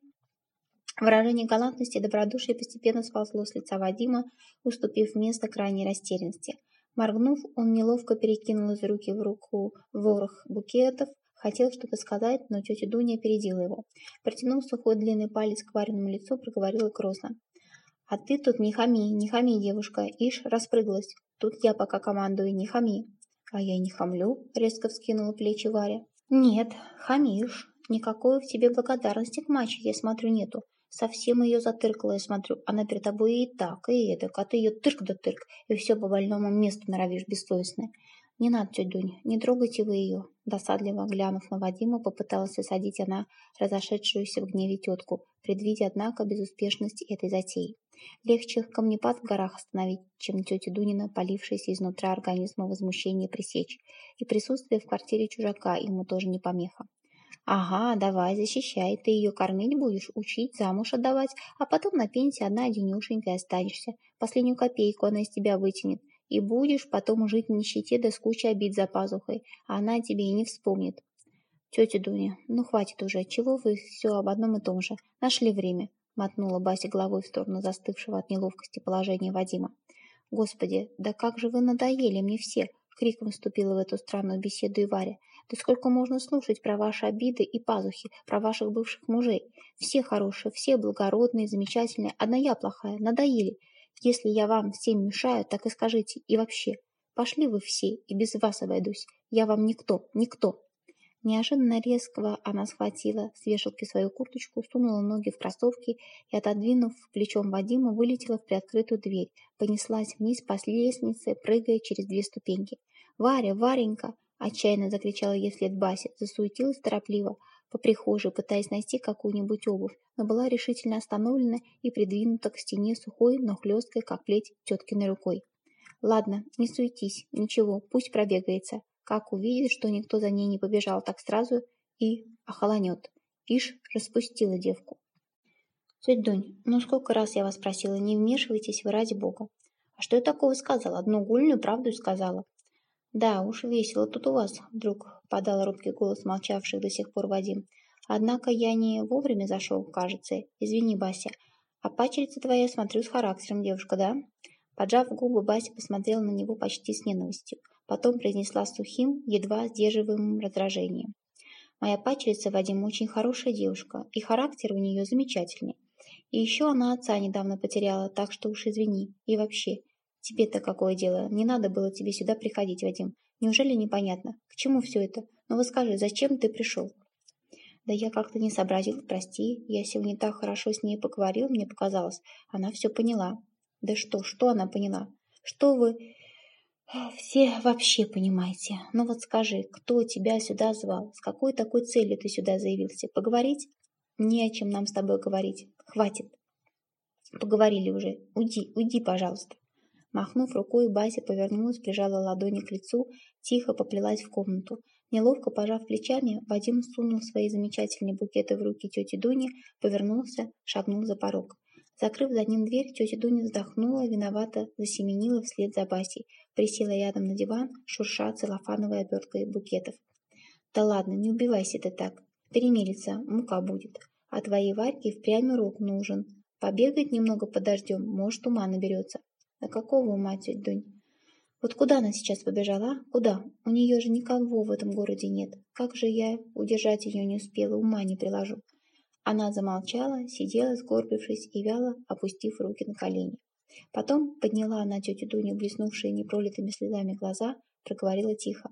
Выражение галантности и добродушия постепенно сползло с лица Вадима, уступив место крайней растерянности. Моргнув, он неловко перекинул из руки в руку ворох букетов, хотел что-то сказать, но тетя Дуня опередила его. Протянув сухой длинный палец к Вариному лицу, проговорила грозно. «А ты тут не хами, не хами, девушка, ишь, распрыгалась. Тут я пока командую, не хами». «А я не хамлю», — резко вскинула плечи Варя. «Нет, хамишь. Никакой в тебе благодарности к мачехе, я смотрю, нету. Совсем ее затыркала, я смотрю. Она перед тобой и так, и это, а ты ее тырк да тырк, и все по больному месту норовишь бессовестно. Не надо, тетя Дунь, не трогайте вы ее. Досадливо глянув на Вадима, попыталась осадить она разошедшуюся в гневе тетку, предвидя, однако, безуспешность этой затеи. Легче камнепад в горах остановить, чем тетя Дунина, полившаяся изнутри организма возмущение пресечь. И присутствие в квартире чужака ему тоже не помеха. Ага, давай, защищай, ты ее кормить будешь, учить, замуж отдавать, а потом на пенсии одна одинешенькая останешься. Последнюю копейку она из тебя вытянет. И будешь потом жить в нищете да с кучей обид за пазухой, а она тебе и не вспомнит. Тетя Дуня, ну хватит уже, чего вы все об одном и том же? Нашли время, мотнула Бася головой в сторону застывшего от неловкости положения Вадима. Господи, да как же вы надоели мне все! Криком вступила в эту странную беседу и Варя. Да сколько можно слушать про ваши обиды и пазухи, про ваших бывших мужей? Все хорошие, все благородные, замечательные, одна я плохая, надоели. Если я вам всем мешаю, так и скажите. И вообще, пошли вы все, и без вас обойдусь. Я вам никто, никто. Неожиданно резкого она схватила с вешалки свою курточку, сунула ноги в кроссовки и, отодвинув плечом Вадима, вылетела в приоткрытую дверь, понеслась вниз по лестнице, прыгая через две ступеньки. «Варя, Варенька!» Отчаянно закричала ей вслед Бася, засуетилась торопливо по прихожей, пытаясь найти какую-нибудь обувь, но была решительно остановлена и придвинута к стене сухой, но хлесткой, как плеть, теткиной рукой. «Ладно, не суетись, ничего, пусть пробегается. Как увидит, что никто за ней не побежал так сразу и охолонет. Ишь, распустила девку». «Тетя Дунь, ну сколько раз я вас просила, не вмешивайтесь вы ради бога. А что я такого сказала? Одну гульную правду сказала. «Да уж, весело тут у вас», — вдруг подал робкий голос молчавший до сих пор Вадим. «Однако я не вовремя зашел, кажется. Извини, Бася. А пачерица твоя, смотрю, с характером девушка, да?» Поджав губы, Бася посмотрела на него почти с ненавистью. Потом произнесла сухим, едва сдерживаемым раздражением. «Моя пачерица, Вадим, очень хорошая девушка, и характер у нее замечательный. И еще она отца недавно потеряла, так что уж извини. И вообще, Тебе-то какое дело? Не надо было тебе сюда приходить, Вадим. Неужели непонятно? К чему все это? Ну вот скажи, зачем ты пришел? Да я как-то не сообразил, прости. Я сегодня так хорошо с ней поговорил, мне показалось. Она все поняла. Да что, что она поняла? Что вы все вообще понимаете? Ну вот скажи, кто тебя сюда звал? С какой такой целью ты сюда заявился? Поговорить? Не о чем нам с тобой говорить. Хватит. Поговорили уже. Уйди, уйди, пожалуйста. Махнув рукой, Бася повернулась, прижала ладони к лицу, тихо поплелась в комнату. Неловко пожав плечами, Вадим сунул свои замечательные букеты в руки тети Дуни, повернулся, шагнул за порог. Закрыв за ним дверь, тетя Дуня вздохнула, виновато засеменила вслед за Басей, присела рядом на диван, шурша целлофановой оберткой букетов. «Да ладно, не убивайся ты так. Перемелится, мука будет. А твоей Варьке впрямь урок нужен. Побегать немного подождем, может, ума наберется. Да какого ума, тетя Дунь? Вот куда она сейчас побежала? Куда? У нее же никого в этом городе нет. Как же я удержать ее не успела, ума не приложу. Она замолчала, сидела, сгорбившись и вяло опустив руки на колени. Потом подняла на тетю Дуню блеснувшие непролитыми слезами глаза, проговорила тихо.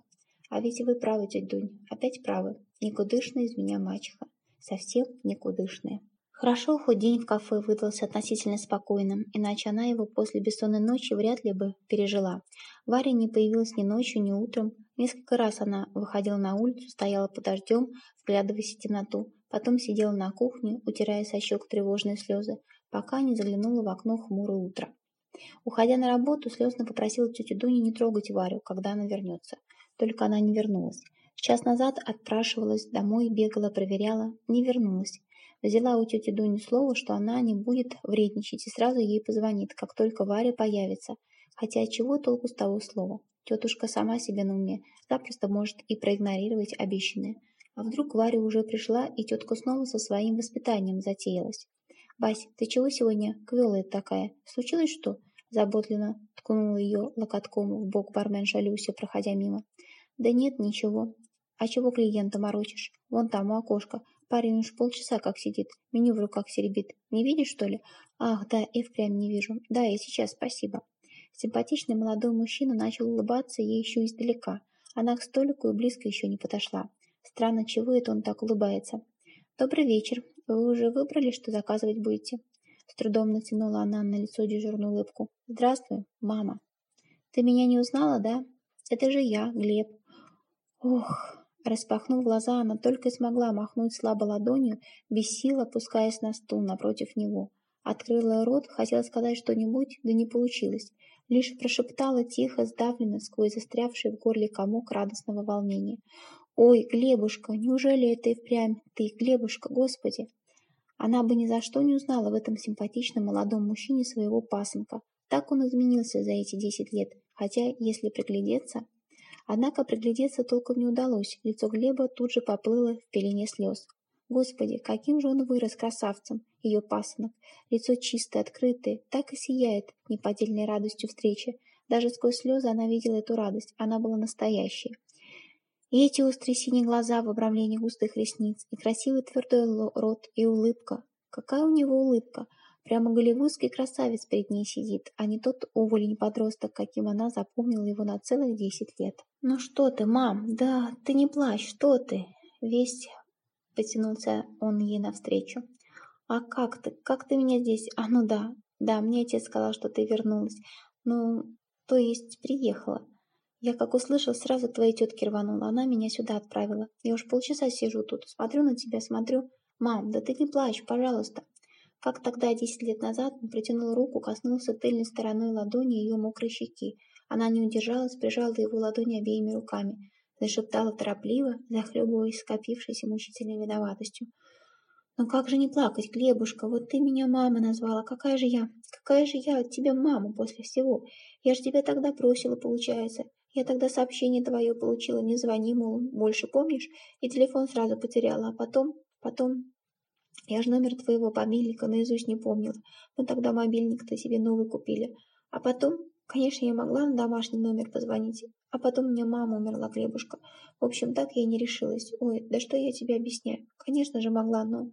«А ведь вы правы, тетя Дунь, опять правы. Никудышная из меня мачеха. Совсем никудышная». Хорошо, хоть день в кафе выдался относительно спокойным, иначе она его после бессонной ночи вряд ли бы пережила. Варя не появилась ни ночью, ни утром. Несколько раз она выходила на улицу, стояла под дождем, вглядываясь в темноту. Потом сидела на кухне, утирая со щек тревожные слезы, пока не заглянула в окно хмурое утро. Уходя на работу, слезно попросила тетю Дуню не трогать Варю, когда она вернется. Только она не вернулась. Час назад отпрашивалась домой, бегала, проверяла, не вернулась. Взяла у тети Дуни слово, что она не будет вредничать и сразу ей позвонит, как только Варя появится. Хотя чего толку с того слова? Тетушка сама себе на уме, запросто может и проигнорировать обещанное. А вдруг Варя уже пришла, и тетка снова со своим воспитанием затеялась. «Бась, ты чего сегодня квелая такая? Случилось что?» Заботливо ткнула ее локотком в бок барменша Люся, проходя мимо. «Да нет, ничего. А чего клиента морочишь? Вон там у окошка. Парень уж полчаса как сидит, меню в руках серебит. Не видишь, что ли? Ах, да, и впрямь не вижу. Да, и сейчас, спасибо. Симпатичный молодой мужчина начал улыбаться ей еще издалека. Она к столику и близко еще не подошла. Странно, чего это он так улыбается? «Добрый вечер. Вы уже выбрали, что заказывать будете?» С трудом натянула она на лицо дежурную улыбку. «Здравствуй, мама». «Ты меня не узнала, да? Это же я, Глеб». «Ох, Распахнув глаза, она только смогла махнуть слабо ладонью, без сил опускаясь на стул напротив него. Открыла рот, хотела сказать что-нибудь, да не получилось. Лишь прошептала тихо, сдавленно, сквозь застрявший в горле комок радостного волнения. «Ой, Глебушка, неужели это и впрямь ты, Глебушка, Господи!» Она бы ни за что не узнала в этом симпатичном молодом мужчине своего пасынка. Так он изменился за эти десять лет, хотя, если приглядеться, Однако приглядеться толком не удалось, лицо Глеба тут же поплыло в пелене слез. Господи, каким же он вырос красавцем, ее пасынок. Лицо чистое, открытое, так и сияет неподдельной радостью встречи. Даже сквозь слезы она видела эту радость, она была настоящей. И эти острые синие глаза в обрамлении густых ресниц, и красивый твердой рот, и улыбка. Какая у него улыбка! Прямо голливудский красавец перед ней сидит, а не тот уволень-подросток, каким она запомнила его на целых десять лет. «Ну что ты, мам? Да, ты не плачь, что ты?» Весь потянулся он ей навстречу. «А как ты? Как ты меня здесь? А, ну да, да, мне отец сказал, что ты вернулась. Ну, то есть приехала. Я как услышал, сразу к твоей тетке рванула. Она меня сюда отправила. Я уж полчаса сижу тут, смотрю на тебя, смотрю. Мам, да ты не плачь, пожалуйста. Как тогда, десять лет назад, он протянул руку, коснулся тыльной стороной ладони ее мокрой щеки. Она не удержалась, прижала его ладони обеими руками. Зашептала торопливо, захлебываясь скопившейся мучительной виноватостью. «Ну как же не плакать, Глебушка? Вот ты меня мама назвала. Какая же я? Какая же я от тебя мама после всего? Я же тебя тогда бросила, получается. Я тогда сообщение твое получила, не звони, мол, больше помнишь? И телефон сразу потеряла, а потом, потом я же номер твоего мобильника наизусть не помнила. Мы тогда мобильник-то себе новый купили. А потом, конечно, я могла на домашний номер позвонить. А потом у меня мама умерла, Глебушка. В общем, так я и не решилась. Ой, да что я тебе объясняю? Конечно же могла, но...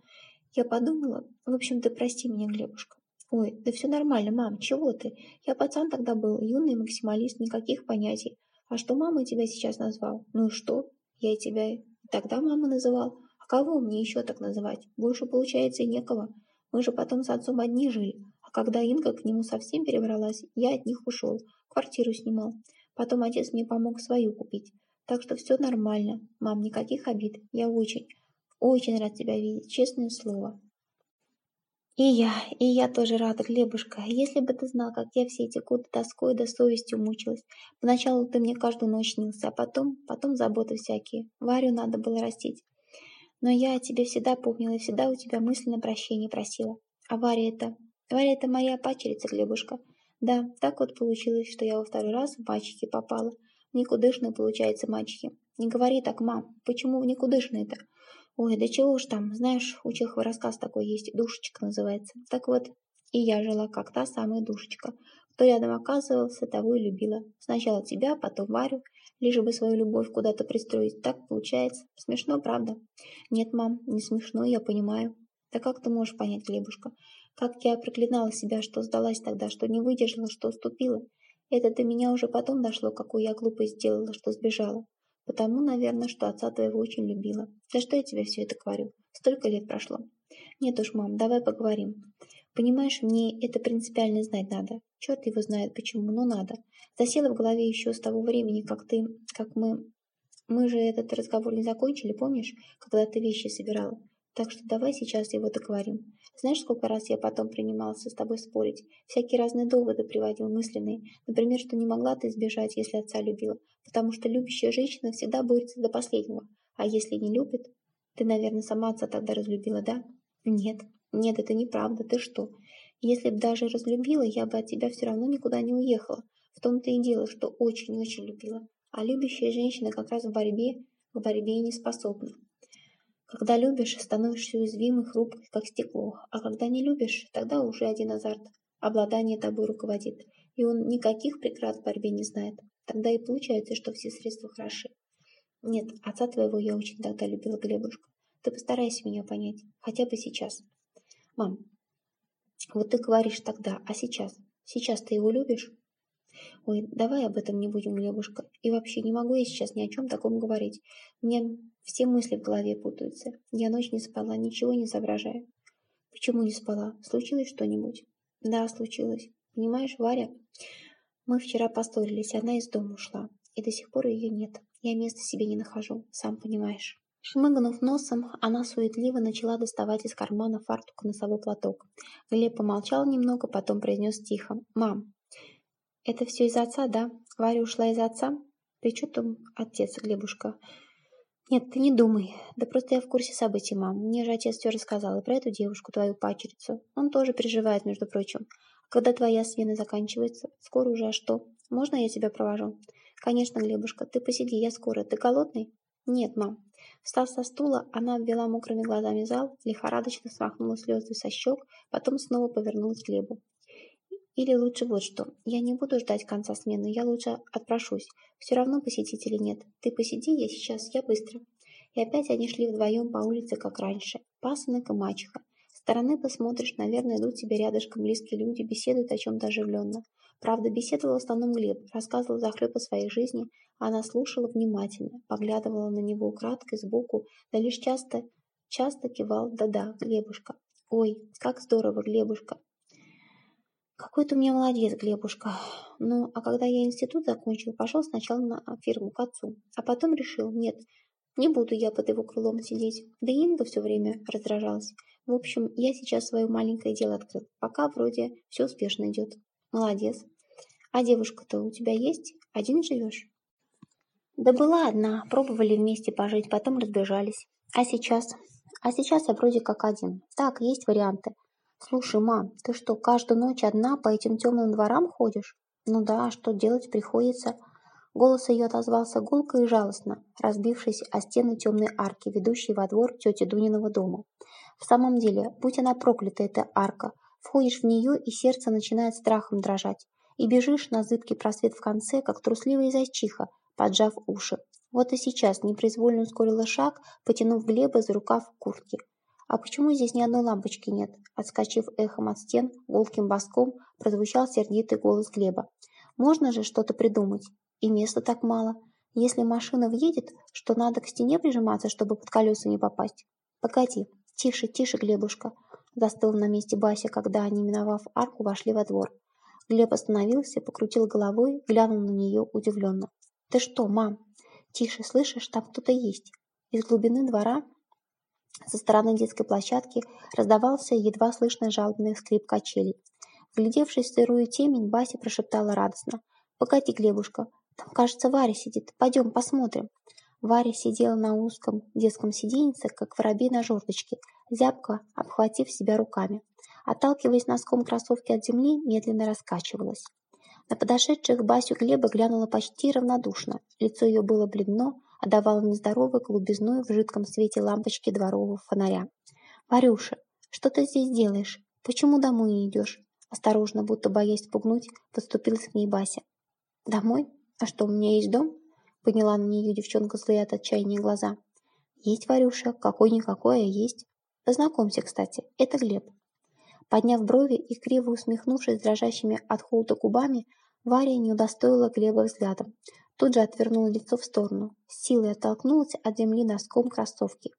Я подумала... В общем, ты прости меня, Глебушка. Ой, да все нормально, мам, чего ты? Я пацан тогда был, юный максималист, никаких понятий. А что мама тебя сейчас назвал? Ну и что? Я тебя и тогда мама называл. А кого мне еще так называть? Больше, получается, некого. Мы же потом с отцом одни жили. А когда Инга к нему совсем перебралась, я от них ушел. Квартиру снимал. Потом отец мне помог свою купить. Так что все нормально. Мам, никаких обид. Я очень, очень рад тебя видеть, честное слово. И я, и я тоже рада, Глебушка. Если бы ты знал, как я все эти годы тоской да совестью мучилась. Поначалу ты мне каждую ночь снился, а потом, потом заботы всякие. Варю надо было растить. Но я о тебе всегда помнила и всегда у тебя мысленно прощения просила. А Варя это... Варя это моя пачерица, Глебушка. Да, так вот получилось, что я во второй раз в мачехи попала. В никудышные, получается, мачехи. Не говори так, мам. Почему в никудышные-то? Ой, да чего уж там, знаешь, у Чехова рассказ такой есть, душечка называется. Так вот, и я жила как та самая душечка. Кто рядом оказывался, того и любила. Сначала тебя, потом Варю, лишь бы свою любовь куда-то пристроить. Так получается. Смешно, правда? Нет, мам, не смешно, я понимаю. Да как ты можешь понять, Глебушка? Как я проклинала себя, что сдалась тогда, что не выдержала, что уступила. Это до меня уже потом дошло, какую я глупость сделала, что сбежала. Потому, наверное, что отца твоего очень любила. Да что я тебе все это говорю? Столько лет прошло. Нет уж, мам, давай поговорим. Понимаешь, мне это принципиально знать надо. Черт его знает почему, но надо. Засела в голове еще с того времени, как ты, как мы... Мы же этот разговор не закончили, помнишь, когда ты вещи собирала? Так что давай сейчас его договорим. Знаешь, сколько раз я потом принимался с тобой спорить? Всякие разные доводы приводил мысленные. Например, что не могла ты избежать, если отца любила. Потому что любящая женщина всегда борется до последнего. А если не любит? Ты, наверное, сама отца тогда разлюбила, да? Нет, нет, это неправда. Ты что? Если б даже разлюбила, я бы от тебя все равно никуда не уехала. В том-то и дело, что очень-очень любила. А любящая женщина как раз в борьбе, к борьбе и не способна. Когда любишь, становишься уязвимой, хрупкой, как стекло, а когда не любишь, тогда уже один азарт. Обладание тобой руководит, и он никаких преград в борьбе не знает. Тогда и получается, что все средства хороши. Нет, отца твоего я очень тогда любила, Глебушка. Ты постарайся меня понять, хотя бы сейчас. Мам, вот ты говоришь тогда, а сейчас? Сейчас ты его любишь? Ой, давай об этом не будем, Глебушка. И вообще, не могу я сейчас ни о чем таком говорить. Мне все мысли в голове путаются. Я ночь не спала, ничего не соображаю. Почему не спала? Случилось что-нибудь? Да, случилось. Понимаешь, Варя, мы вчера поссорились, она из дома ушла. И до сих пор ее нет. Я места себе не нахожу, сам понимаешь. Шмыгнув носом, она суетливо начала доставать из кармана фартука носовой платок. Глеб помолчал немного, потом произнес тихо. «Мам, это все из отца, да? Варя ушла из отца? При чем там отец, Глебушка? Нет, ты не думай. Да просто я в курсе событий, мам. Мне же отец все рассказал. И про эту девушку, твою пачерицу. Он тоже переживает, между прочим. А когда твоя смена заканчивается? Скоро уже, а что? Можно я тебя провожу? Конечно, Глебушка, ты посиди, я скоро. Ты голодный? Нет, мам. Встав со стула, она обвела мокрыми глазами зал, лихорадочно смахнула слезы со щек, потом снова повернулась к Глебу. Или лучше вот что. Я не буду ждать конца смены, я лучше отпрошусь. Все равно посетителей нет. Ты посиди, я сейчас, я быстро. И опять они шли вдвоем по улице, как раньше. Пасынок и мачеха. С стороны посмотришь, наверное, идут себе рядышком близкие люди, беседуют о чем-то оживленно. Правда, беседовал в основном Глеб, рассказывал захлеб о своей жизни, а она слушала внимательно, поглядывала на него украдкой сбоку, да лишь часто, часто кивал «да-да, Глебушка». «Ой, как здорово, Глебушка!» Какой ты у меня молодец, Глебушка. Ну, а когда я институт закончил, пошел сначала на фирму к отцу, а потом решил, нет, не буду я под его крылом сидеть. Да и Инга все время раздражалась. В общем, я сейчас свое маленькое дело открыл. Пока вроде все успешно идет. Молодец. А девушка-то у тебя есть? Один живешь? Да была одна. Пробовали вместе пожить, потом разбежались. А сейчас? А сейчас я вроде как один. Так, есть варианты. «Слушай, мам, ты что, каждую ночь одна по этим темным дворам ходишь?» «Ну да, что делать приходится?» Голос ее отозвался гулко и жалостно, разбившись о стены темной арки, ведущей во двор тети Дуниного дома. В самом деле, будь она проклята, эта арка, входишь в нее, и сердце начинает страхом дрожать, и бежишь на зыбкий просвет в конце, как трусливая зайчиха, поджав уши. Вот и сейчас непроизвольно ускорила шаг, потянув Глеба за рукав куртки. «А почему здесь ни одной лампочки нет?» Отскочив эхом от стен, гулким боском прозвучал сердитый голос Глеба. «Можно же что-то придумать. И места так мало. Если машина въедет, что надо к стене прижиматься, чтобы под колеса не попасть? Погоди. Тише, тише, Глебушка!» Застыл на месте Бася, когда они, миновав арку, вошли во двор. Глеб остановился, покрутил головой, глянул на нее удивленно. «Ты что, мам?» «Тише, слышишь, там кто-то есть». Из глубины двора со стороны детской площадки раздавался едва слышный жалобный скрип качелей. Вглядевшись в сырую темень, Бася прошептала радостно. «Погоди, Глебушка, там, кажется, Варя сидит. Пойдем посмотрим». Варя сидела на узком детском сиденьице, как воробей на жердочке, зябко обхватив себя руками. Отталкиваясь носком кроссовки от земли, медленно раскачивалась. На подошедших Басю Глеба глянула почти равнодушно. Лицо ее было бледно, отдавала нездоровой голубизной в жидком свете лампочки дворового фонаря. «Варюша, что ты здесь делаешь? Почему домой не идешь?» Осторожно, будто боясь спугнуть, подступилась к ней Бася. «Домой? А что, у меня есть дом?» Подняла на нее девчонка злые от отчаяния глаза. «Есть, Варюша, какой-никакой, а есть. Познакомься, кстати, это Глеб». Подняв брови и криво усмехнувшись дрожащими от холода губами, Варя не удостоила Глеба взглядом. Тут же отвернула лицо в сторону, с силой оттолкнулась от земли носком кроссовки.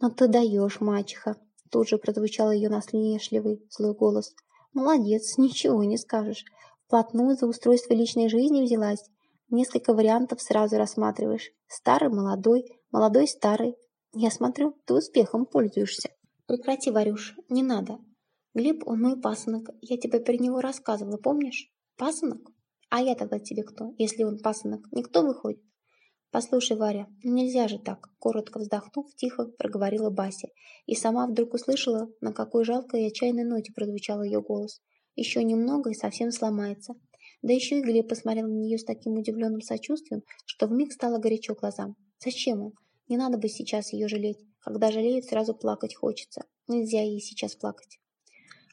«Но «Ну ты даешь, мачеха!» Тут же прозвучал ее насмешливый злой голос. «Молодец, ничего не скажешь. Вплотную за устройство личной жизни взялась. Несколько вариантов сразу рассматриваешь. Старый, молодой, молодой, старый. Я смотрю, ты успехом пользуешься. Прекрати, Варюш, не надо. Глеб, он мой пасынок. Я тебе про него рассказывала, помнишь? Пасынок? А я тогда тебе кто, если он пасынок? Никто выходит? «Послушай, Варя, нельзя же так», — коротко вздохнув, тихо проговорила Бася, и сама вдруг услышала, на какой жалкой и отчаянной ноте прозвучал ее голос. Еще немного и совсем сломается. Да еще и Глеб посмотрел на нее с таким удивленным сочувствием, что вмиг стало горячо глазам. Зачем он? Не надо бы сейчас ее жалеть. Когда жалеют, сразу плакать хочется. Нельзя ей сейчас плакать.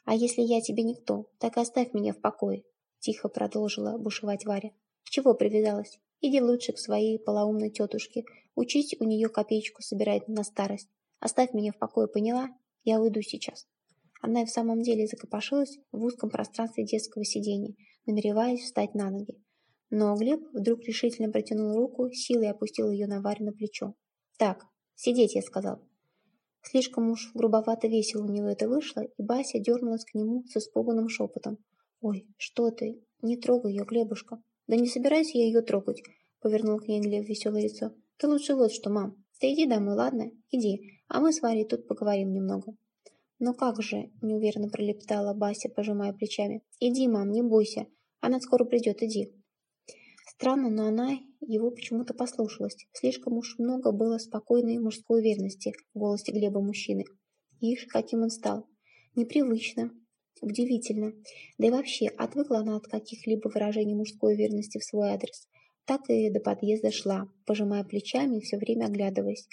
«А если я тебе никто, так оставь меня в покое», — тихо продолжила бушевать Варя. «Чего привязалась? Иди лучше к своей полоумной тетушке. Учись у нее копеечку собирать на старость. Оставь меня в покое, поняла? Я уйду сейчас». Она и в самом деле закопошилась в узком пространстве детского сиденья, намереваясь встать на ноги. Но Глеб вдруг решительно протянул руку, силой опустил ее на Варю на плечо. «Так, сидеть», — я сказал. Слишком уж грубовато весело у него это вышло, и Бася дернулась к нему с испуганным шепотом. «Ой, что ты? Не трогай ее, Глебушка!» «Да не собираюсь я ее трогать», — повернул к ней Глеб веселое лицо. «Ты лучше вот что, мам. Ты иди домой, ладно? Иди, а мы с Варей тут поговорим немного». «Ну как же?» — неуверенно пролептала Бася, пожимая плечами. «Иди, мам, не бойся. Она скоро придет, иди». Странно, но она его почему-то послушалась. Слишком уж много было спокойной мужской уверенности в голосе Глеба мужчины. Ишь, каким он стал. Непривычно. Удивительно. Да и вообще, отвыкла она от каких-либо выражений мужской уверенности в свой адрес. Так и до подъезда шла, пожимая плечами и все время оглядываясь.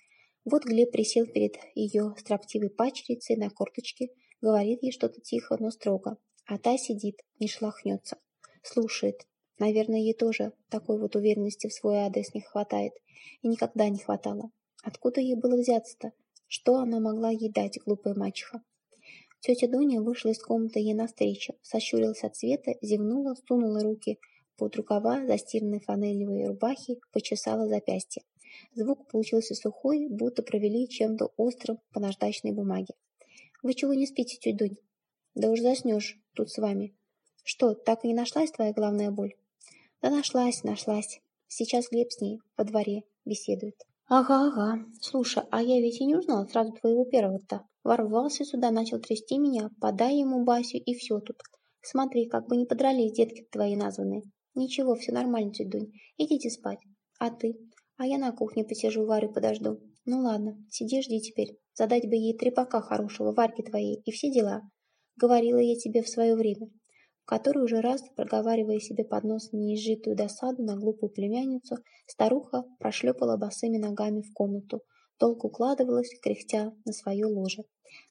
Вот Глеб присел перед ее строптивой пачерицей на корточке, говорит ей что-то тихо, но строго. А та сидит, не шлахнется. Слушает. Наверное, ей тоже такой вот уверенности в свой адрес не хватает. И никогда не хватало. Откуда ей было взяться-то? Что она могла ей дать, глупая мачеха? Тетя Дуня вышла из комнаты ей навстречу, сощурилась от света, зевнула, сунула руки под рукава застиранной фанелевой рубахи, почесала запястье. Звук получился сухой, будто провели чем-то острым по наждачной бумаге. «Вы чего не спите, тетя Дунь?» «Да уж заснешь тут с вами». «Что, так и не нашлась твоя главная боль?» «Да нашлась, нашлась. Сейчас Глеб с ней во дворе беседует». «Ага, ага. Слушай, а я ведь и не узнала сразу твоего первого-то. Ворвался сюда, начал трясти меня, подай ему Басю и все тут. Смотри, как бы не подрались детки твои названные. Ничего, все нормально, тетя Дунь. Идите спать. А ты? А я на кухне посижу, Варю подожду. Ну ладно, сиди, жди теперь. Задать бы ей трепака хорошего, Варьки твоей, и все дела. Говорила я тебе в свое время. В который уже раз, проговаривая себе под нос неизжитую досаду на глупую племянницу, старуха прошлепала босыми ногами в комнату, долго укладывалась, кряхтя на свое ложе.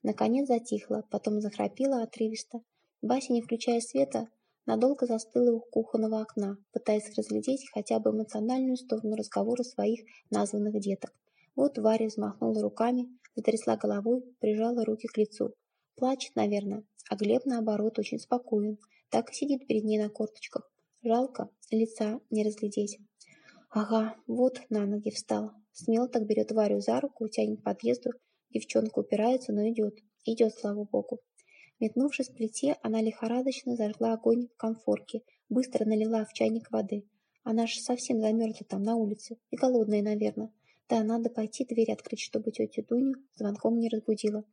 Наконец затихла, потом захрапела отрывисто. Бася, не включая света, надолго застыла у кухонного окна, пытаясь разглядеть хотя бы эмоциональную сторону разговора своих названных деток. Вот Варя взмахнула руками, затрясла головой, прижала руки к лицу. Плачет, наверное, а Глеб, наоборот, очень спокоен. Так и сидит перед ней на корточках. Жалко, лица не разглядеть. Ага, вот на ноги встала. Смело так берет Варю за руку, тянет к подъезду. Девчонка упирается, но идет. Идет, слава богу. Метнувшись к плите, она лихорадочно зажгла огонь в комфорке, быстро налила в чайник воды. Она же совсем замерзла там на улице и голодная, наверное. Да, надо пойти дверь открыть, чтобы тетю Дуню звонком не разбудила.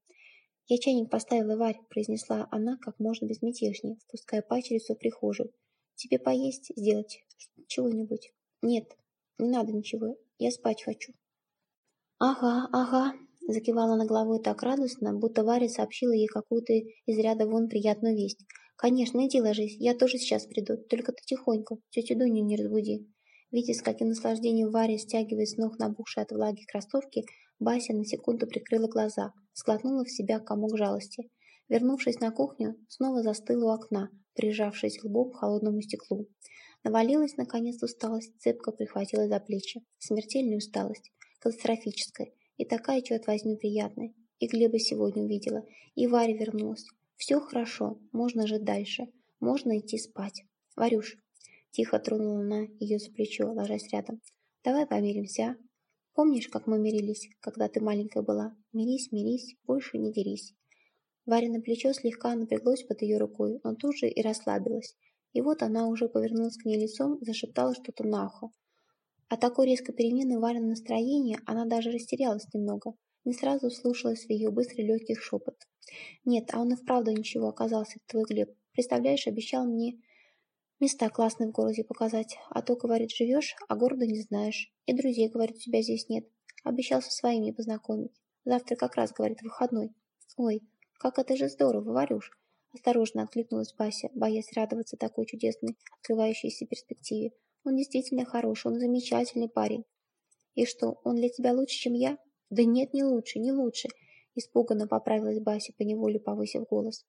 «Я чайник поставила, Варь», — произнесла она как можно безмятежнее, впуская пачерицу в прихожую. «Тебе поесть сделать чего-нибудь?» «Нет, не надо ничего, я спать хочу». «Ага, ага», Закивала она головой так радостно, будто Варя сообщила ей какую-то из ряда вон приятную весть. «Конечно, иди ложись, я тоже сейчас приду, только ты тихонько, тетю Дуню не разбуди». Видя, с каким наслаждением Варя стягивает с ног набухшие от влаги кроссовки, Бася на секунду прикрыла глаза, сглотнула в себя комок жалости. Вернувшись на кухню, снова застыла у окна, прижавшись лбом к холодному стеклу. Навалилась, наконец, усталость, цепко прихватила за плечи. Смертельная усталость, катастрофическая, и такая, черт возьми, приятная. И Глеба сегодня увидела, и Варя вернулась. Все хорошо, можно жить дальше, можно идти спать. Варюш, тихо тронула она ее за плечо, ложась рядом. Давай помиримся, а? Помнишь, как мы мирились, когда ты маленькая была? Мирись, мирись, больше не дерись. Варя на плечо слегка напряглось под ее рукой, но тут же и расслабилась. И вот она уже повернулась к ней лицом, зашептала что-то на ухо. От такой резкой перемены Варина настроения она даже растерялась немного. не сразу слушалась в ее быстрый легкий шепот. «Нет, а он и вправду ничего оказался, твой Глеб. Представляешь, обещал мне места классные в городе показать. А то, говорит, живешь, а города не знаешь. И друзей, говорит, у тебя здесь нет. Обещал со своими познакомить. Завтра как раз, говорит, выходной. Ой, как это же здорово, Варюш. Осторожно откликнулась Бася, боясь радоваться такой чудесной, открывающейся перспективе. Он действительно хороший, он замечательный парень. И что, он для тебя лучше, чем я? Да нет, не лучше, не лучше. Испуганно поправилась Бася, поневоле повысив голос.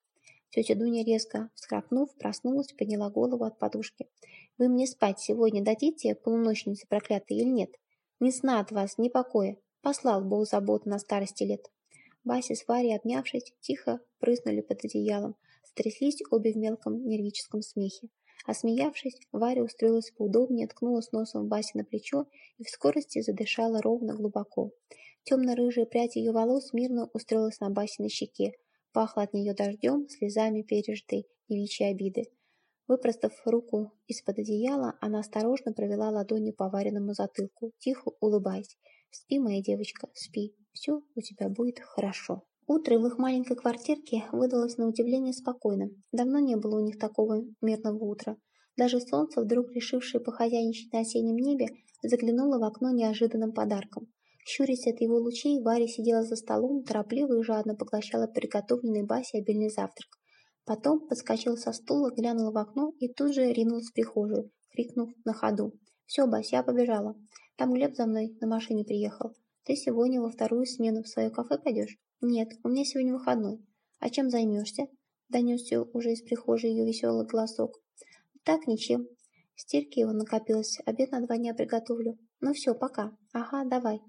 Тетя Дуня резко всхрапнув, проснулась, подняла голову от подушки. «Вы мне спать сегодня дадите, полуночницы проклятые, или нет? Не сна от вас, ни покоя. Послал Бог заботу на старости лет». Бася с Варей, обнявшись, тихо прыснули под одеялом, стряслись обе в мелком нервическом смехе. Осмеявшись, Варя устроилась поудобнее, ткнулась носом в Басе на плечо и в скорости задышала ровно глубоко. Темно-рыжая прядь ее волос мирно устроилась на Басе на щеке, Пахло от нее дождем, слезами пережитой девичьей обиды. Выпростав руку из-под одеяла, она осторожно провела ладонью по вареному затылку, тихо улыбаясь. «Спи, моя девочка, спи. Все у тебя будет хорошо». Утро в их маленькой квартирке выдалось на удивление спокойным. Давно не было у них такого мирного утра. Даже солнце, вдруг решившее похозяйничать на осеннем небе, заглянуло в окно неожиданным подарком. Щурясь от его лучей, Варя сидела за столом, торопливо и жадно поглощала приготовленный Басе обильный завтрак. Потом подскочила со стула, глянула в окно и тут же ринулась в прихожую, крикнув на ходу. «Все, Бась, я побежала. Там Глеб за мной на машине приехал. Ты сегодня во вторую смену в свое кафе пойдешь?» «Нет, у меня сегодня выходной. А чем займешься?» Донесся уже из прихожей ее веселый голосок. «Так, ничем. Стирки его накопилось, обед на два дня приготовлю. Ну все, пока. Ага, давай.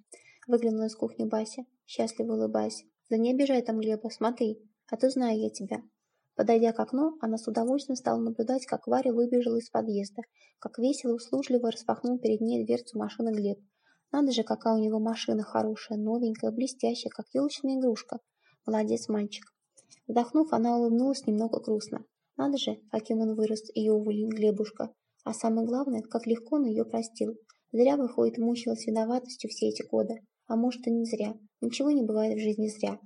Выглянула из кухни Бася, счастливо улыбаясь. Да не обижай там Глеба, смотри, а то знаю я тебя. Подойдя к окну, она с удовольствием стала наблюдать, как Варя выбежала из подъезда, как весело, услужливо распахнул перед ней дверцу машины Глеб. Надо же, какая у него машина хорошая, новенькая, блестящая, как елочная игрушка. Молодец мальчик. Вздохнув, она улыбнулась немного грустно. Надо же, каким он вырос, ее уволень Глебушка. А самое главное, как легко он ее простил. Зря, выходит, мучилась виноватостью все эти годы. А может и не зря. Ничего не бывает в жизни зря.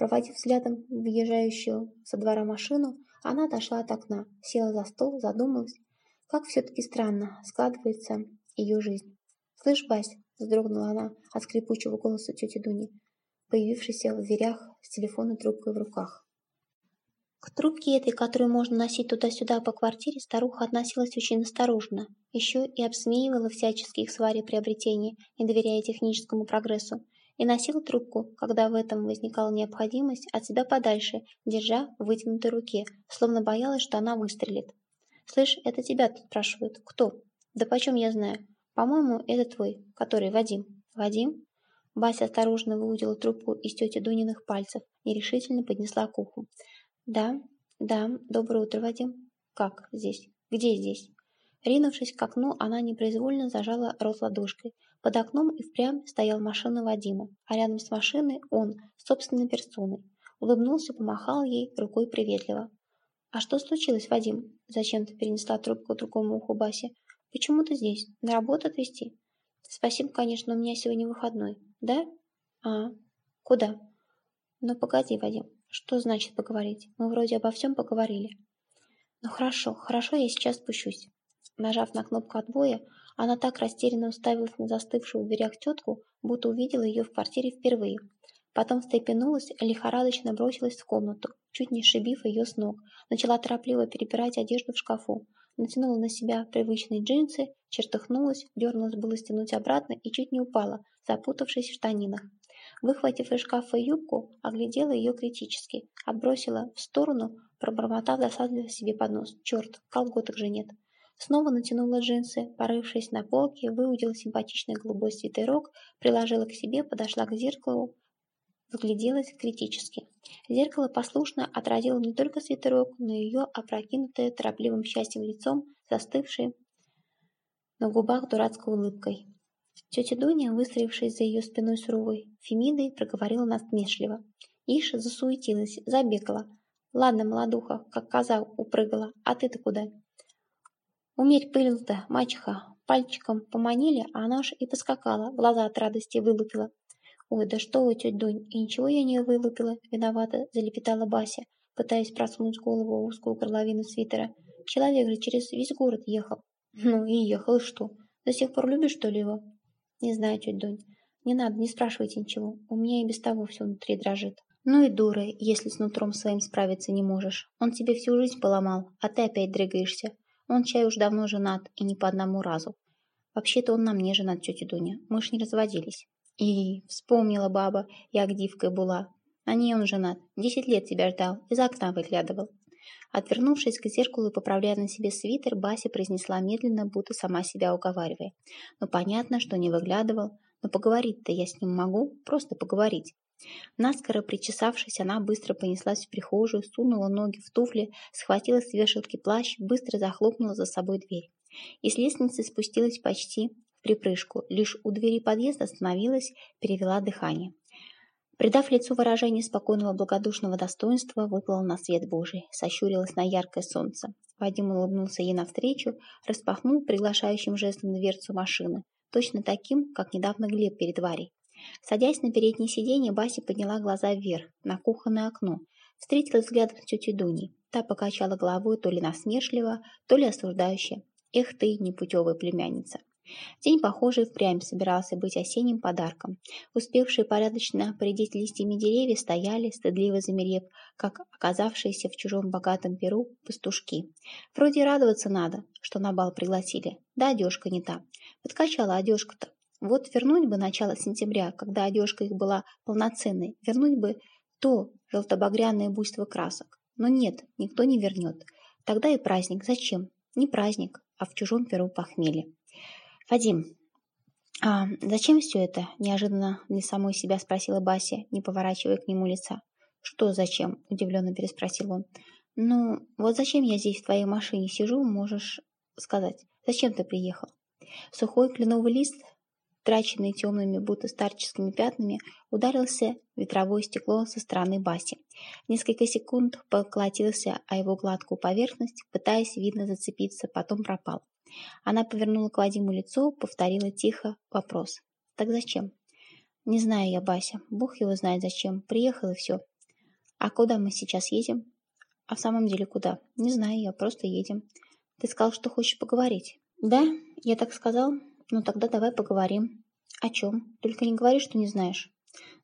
Проводив взглядом въезжающую со двора машину, она отошла от окна, села за стол, задумалась. Как все-таки странно складывается ее жизнь. «Слышь, Бась!» – вздрогнула она от скрипучего голоса тети Дуни, появившейся в дверях с телефонной трубкой в руках. К трубке этой, которую можно носить туда-сюда по квартире, старуха относилась очень осторожно. Еще и обсмеивала всячески их свари приобретения, не доверяя техническому прогрессу. И носила трубку, когда в этом возникала необходимость, от себя подальше, держа в вытянутой руке, словно боялась, что она выстрелит. «Слышь, это тебя тут спрашивают. Кто?» «Да почем я знаю? По-моему, это твой, который Вадим». «Вадим?» Бася осторожно выудила трубку из тети Дуниных пальцев, нерешительно поднесла к уху. «Да, да, доброе утро, Вадим. Как здесь? Где здесь?» Ринувшись к окну, она непроизвольно зажала рот ладошкой. Под окном и впрямь стояла машина Вадима, а рядом с машиной он, собственной персоной. Улыбнулся, помахал ей рукой приветливо. «А что случилось, Вадим?» Зачем-то перенесла трубку к другому уху Баси. «Почему ты здесь? На работу отвезти?» «Спасибо, конечно, у меня сегодня выходной». «Да? А, куда?» «Ну, погоди, Вадим, что значит поговорить? Мы вроде обо всем поговорили. Ну хорошо, хорошо, я сейчас спущусь. Нажав на кнопку отбоя, она так растерянно уставилась на застывшую в дверях тетку, будто увидела ее в квартире впервые. Потом встрепенулась, лихорадочно бросилась в комнату, чуть не сшибив ее с ног. Начала торопливо перебирать одежду в шкафу. Натянула на себя привычные джинсы, чертыхнулась, дернулась было стянуть обратно и чуть не упала, запутавшись в штанинах. Выхватив из шкафа юбку, оглядела ее критически, отбросила в сторону, пробормотав досадливо себе под нос. Черт, колготок же нет. Снова натянула джинсы, порывшись на полке, выудила симпатичный голубой свитерок, приложила к себе, подошла к зеркалу, вгляделась критически. Зеркало послушно отразило не только свитерок, но и ее опрокинутое торопливым счастьем лицом, застывшее на губах дурацкой улыбкой. Тетя Дуня, выстроившись за ее спиной суровой Фемидой, проговорила насмешливо. Иша засуетилась, забегала. «Ладно, молодуха, как коза упрыгала, а ты-то куда?» «Умерь пыль-то, мачеха!» Пальчиком поманили, а она уж и поскакала, глаза от радости вылупила. «Ой, да что вы, тетя Дунь, и ничего я не вылупила, виновата», — залепетала Бася, пытаясь просунуть голову в узкую горловину свитера. «Человек же через весь город ехал». «Ну и ехал, и что? До сих пор любишь, что ли, его?» «Не знаю, тетя Дунь. Не надо, не спрашивайте ничего. У меня и без того все внутри дрожит». «Ну и дура, если с нутром своим справиться не можешь. Он тебе всю жизнь поломал, а ты опять дрыгаешься. Он чай уж давно женат, и не по одному разу. Вообще-то он на мне женат, тетя Дуня. Мы ж не разводились». И вспомнила баба, як дивкой была. На ней он женат. Десять лет тебя ждал, из окна выглядывал. Отвернувшись к зеркалу и поправляя на себе свитер, Бася произнесла медленно, будто сама себя уговаривая. Ну, понятно, что не выглядывал, но поговорить-то я с ним могу, просто поговорить. Наскоро причесавшись, она быстро понеслась в прихожую, сунула ноги в туфли, схватила с вешалки плащ, быстро захлопнула за собой дверь. И с лестницы спустилась почти в припрыжку, лишь у двери подъезда остановилась, перевела дыхание. Придав лицу выражение спокойного благодушного достоинства, выплыла на свет Божий, сощурилась на яркое солнце. Вадим улыбнулся ей навстречу, распахнул приглашающим жестом дверцу машины, точно таким, как недавно Глеб перед Варей. Садясь на переднее сиденье, Бася подняла глаза вверх, на кухонное окно, встретила взгляд с тетей Дуней. Та покачала головой то ли насмешливо, то ли осуждающе. «Эх ты, непутевая племянница!» День, похожий, впрямь собирался быть осенним подарком. Успевшие порядочно поредеть листьями деревья стояли, стыдливо замерев, как оказавшиеся в чужом богатом перу пастушки. Вроде радоваться надо, что на бал пригласили. Да одежка не та. Подкачала одежка-то. Вот вернуть бы начало сентября, когда одежка их была полноценной, вернуть бы то желтобагряное буйство красок. Но нет, никто не вернет. Тогда и праздник. Зачем? Не праздник, а в чужом перу похмелье. «Вадим, а зачем все это?» – неожиданно для самой себя спросила Бася, не поворачивая к нему лица. «Что зачем?» – удивленно переспросил он. «Ну, вот зачем я здесь в твоей машине сижу, можешь сказать. Зачем ты приехал?» Сухой кленовый лист траченный темными, будто старческими пятнами, ударился ветровое стекло со стороны Баси. Несколько секунд поколотился о его гладкую поверхность, пытаясь, видно, зацепиться, потом пропал. Она повернула к Вадиму лицо, повторила тихо вопрос. «Так зачем?» «Не знаю я, Бася. Бог его знает зачем. Приехал и все. А куда мы сейчас едем?» «А в самом деле куда?» «Не знаю я, просто едем. Ты сказал, что хочешь поговорить?» «Да, я так сказал. Ну тогда давай поговорим. О чем? Только не говори, что не знаешь.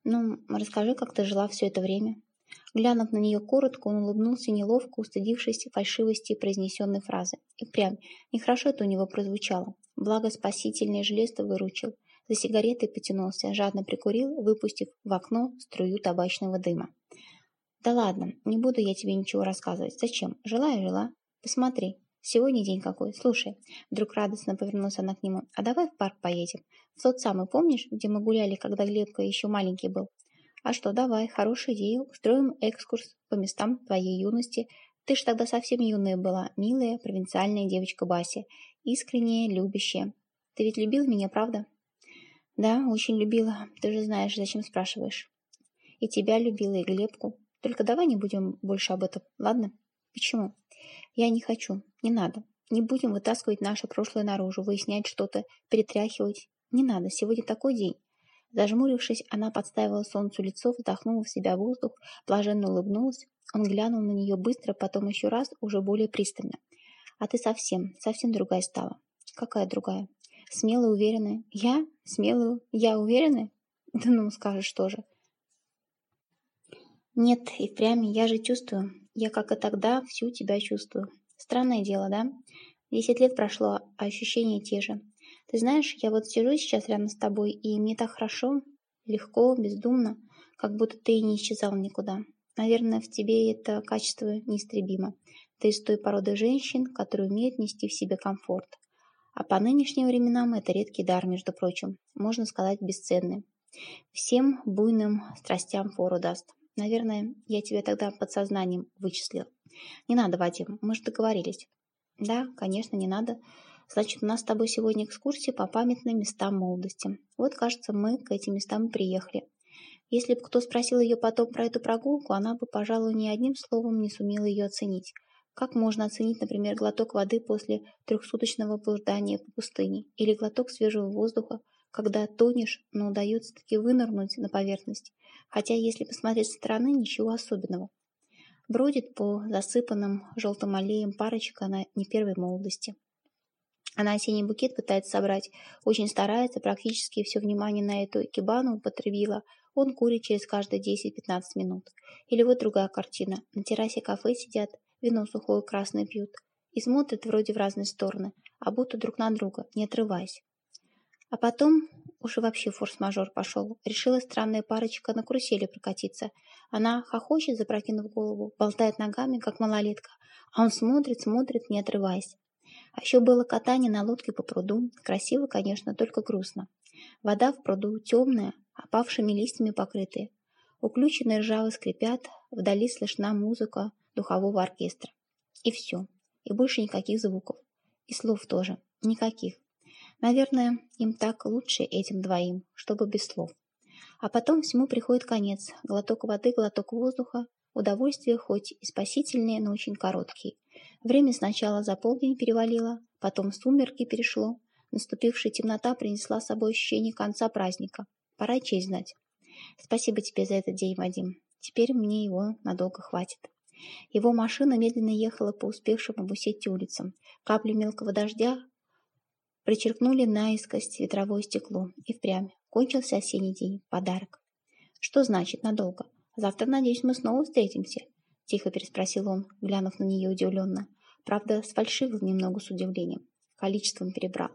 Ну, расскажи, как ты жила все это время. Глянув на нее коротко, он улыбнулся неловко, устыдившись фальшивости произнесенной фразы. И прям, нехорошо это у него прозвучало. Благо спасительное железо выручил. За сигаретой потянулся, жадно прикурил, выпустив в окно струю табачного дыма. «Да ладно, не буду я тебе ничего рассказывать. Зачем? Жила и жила. Посмотри, Сегодня день какой. Слушай, вдруг радостно повернулся она к нему. А давай в парк поедем. В тот самый, помнишь, где мы гуляли, когда Глебка еще маленький был? А что, давай, хорошая идея. Устроим экскурс по местам твоей юности. Ты ж тогда совсем юная была, милая, провинциальная девочка Бася. Искренняя, любящая. Ты ведь любил меня, правда? Да, очень любила. Ты же знаешь, зачем спрашиваешь. И тебя любила, и Глебку. Только давай не будем больше об этом, ладно? Почему? Я не хочу. Не надо. Не будем вытаскивать наше прошлое наружу, выяснять что-то, перетряхивать. Не надо, сегодня такой день. Зажмурившись, она подставила солнцу лицо, вздохнула в себя воздух, блаженно улыбнулась. Он глянул на нее быстро, потом еще раз, уже более пристально. «А ты совсем, совсем другая стала». «Какая другая?» «Смелая, уверенная». «Я? Смелую? Я уверенная?» «Да ну, скажешь тоже». «Нет, и впрямь, я же чувствую. Я, как и тогда, всю тебя чувствую. Странное дело, да? Десять лет прошло, а ощущения те же. Ты знаешь, я вот сижу сейчас рядом с тобой, и мне так хорошо, легко, бездумно, как будто ты и не исчезал никуда. Наверное, в тебе это качество неистребимо. Ты из той породы женщин, которые умеют нести в себе комфорт. А по нынешним временам это редкий дар, между прочим, можно сказать, бесценный. Всем буйным страстям фору даст. Наверное, я тебя тогда подсознанием вычислил. Не надо, Вадим, мы же договорились. Да, конечно, не надо. Значит, у нас с тобой сегодня экскурсия по памятным местам молодости. Вот, кажется, мы к этим местам приехали. Если бы кто спросил ее потом про эту прогулку, она бы, пожалуй, ни одним словом не сумела ее оценить. Как можно оценить, например, глоток воды после трехсуточного блуждания по пустыне или глоток свежего воздуха, когда тонешь, но удается таки вынырнуть на поверхность, хотя если посмотреть со стороны, ничего особенного. Бродит по засыпанным желтым аллеям парочка на не первой молодости. Она осенний букет пытается собрать, очень старается, практически все внимание на эту кибану употребила. Он курит через каждые 10-15 минут. Или вот другая картина. На террасе кафе сидят, вино сухое красное пьют. И смотрят вроде в разные стороны, а будто друг на друга, не отрываясь. А потом уж вообще форс-мажор пошел. Решила странная парочка на карусели прокатиться. Она хохочет, запрокинув голову, болтает ногами, как малолетка. А он смотрит, смотрит, не отрываясь. А еще было катание на лодке по пруду. Красиво, конечно, только грустно. Вода в пруду темная, опавшими листьями покрытые. Уключенные ржавы скрипят, вдали слышна музыка духового оркестра. И все. И больше никаких звуков. И слов тоже. Никаких. Наверное, им так лучше этим двоим, чтобы без слов. А потом всему приходит конец. Глоток воды, глоток воздуха. Удовольствие хоть и спасительное, но очень короткий. Время сначала за полдень перевалило, потом сумерки перешло. Наступившая темнота принесла с собой ощущение конца праздника. Пора честь знать. Спасибо тебе за этот день, Вадим. Теперь мне его надолго хватит. Его машина медленно ехала по успевшим обусеть улицам. Капли мелкого дождя причеркнули наискось ветровое стекло. И впрямь. Кончился осенний день. Подарок. Что значит надолго? Завтра, надеюсь, мы снова встретимся. — тихо переспросил он, глянув на нее удивленно. Правда, с фальшивым немного с удивлением. Количеством перебрал.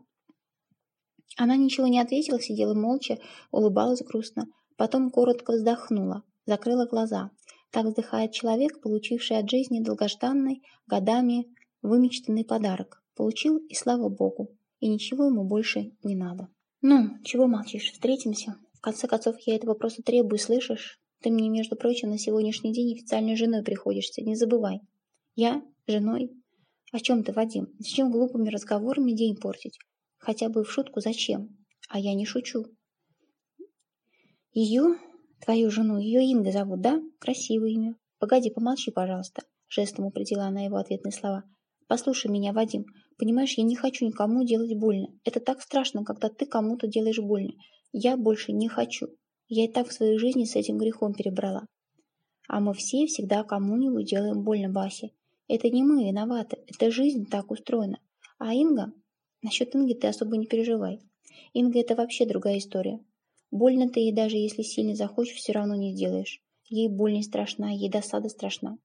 Она ничего не ответила, сидела молча, улыбалась грустно. Потом коротко вздохнула, закрыла глаза. Так вздыхает человек, получивший от жизни долгожданный, годами вымечтанный подарок. Получил, и слава богу. И ничего ему больше не надо. «Ну, чего молчишь? Встретимся. В конце концов, я этого просто требую, слышишь? Ты мне, между прочим, на сегодняшний день официальной женой приходишься, не забывай. Я? Женой? О чем ты, Вадим? Зачем глупыми разговорами день портить? Хотя бы в шутку зачем? А я не шучу. Ее, твою жену, ее Инга зовут, да? Красивое имя. Погоди, помолчи, пожалуйста. Жестом упредила она его ответные слова. Послушай меня, Вадим. Понимаешь, я не хочу никому делать больно. Это так страшно, когда ты кому-то делаешь больно. Я больше не хочу. Я и так в своей жизни с этим грехом перебрала. А мы все всегда кому-нибудь делаем больно Басе. Это не мы виноваты, это жизнь так устроена. А Инга? Насчет Инги ты особо не переживай. Инга это вообще другая история. Больно ты ей даже если сильно захочешь, все равно не сделаешь. Ей боль не страшна, ей досада страшна.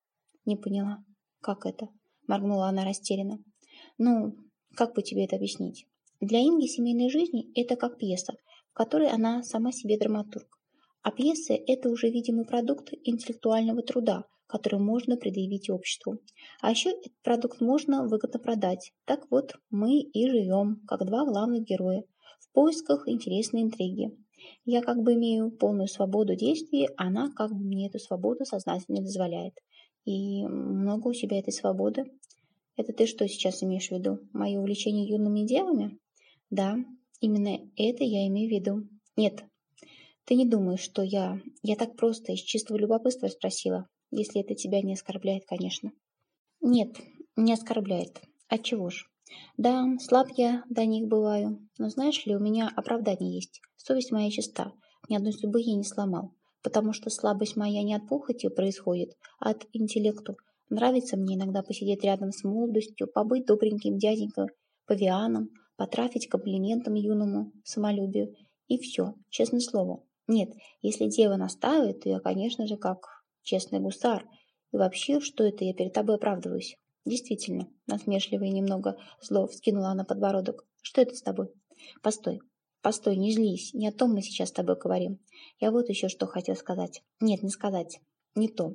Не поняла. Как это? Моргнула она растерянно. Ну, как бы тебе это объяснить? Для Инги семейной жизни это как пьеса, в которой она сама себе драматург. А пьесы – это уже видимый продукт интеллектуального труда, который можно предъявить обществу. А еще этот продукт можно выгодно продать. Так вот, мы и живем, как два главных героя, в поисках интересной интриги. Я как бы имею полную свободу действий, она как бы мне эту свободу сознательно дозволяет. И много у себя этой свободы. Это ты что сейчас имеешь в виду? Мое увлечение юными девами? Да, именно это я имею в виду. Нет, ты не думаешь, что я... Я так просто из чистого любопытства спросила, если это тебя не оскорбляет, конечно. Нет, не оскорбляет. Отчего ж? Да, слаб я до них бываю, но знаешь ли, у меня оправдание есть. Совесть моя чиста, ни одной зубы я не сломал, потому что слабость моя не от похоти происходит, а от интеллекту. Нравится мне иногда посидеть рядом с молодостью, побыть добреньким дяденькой, павианом, потрафить комплиментом юному самолюбию. И все, честное слово, нет, если дева настаивает, то я, конечно же, как честный гусар. И вообще, что это я перед тобой оправдываюсь? Действительно, насмешливо и немного зло вскинула она подбородок. Что это с тобой? Постой, постой, не злись. Не о том мы сейчас с тобой говорим. Я вот еще что хотел сказать. Нет, не сказать. Не то.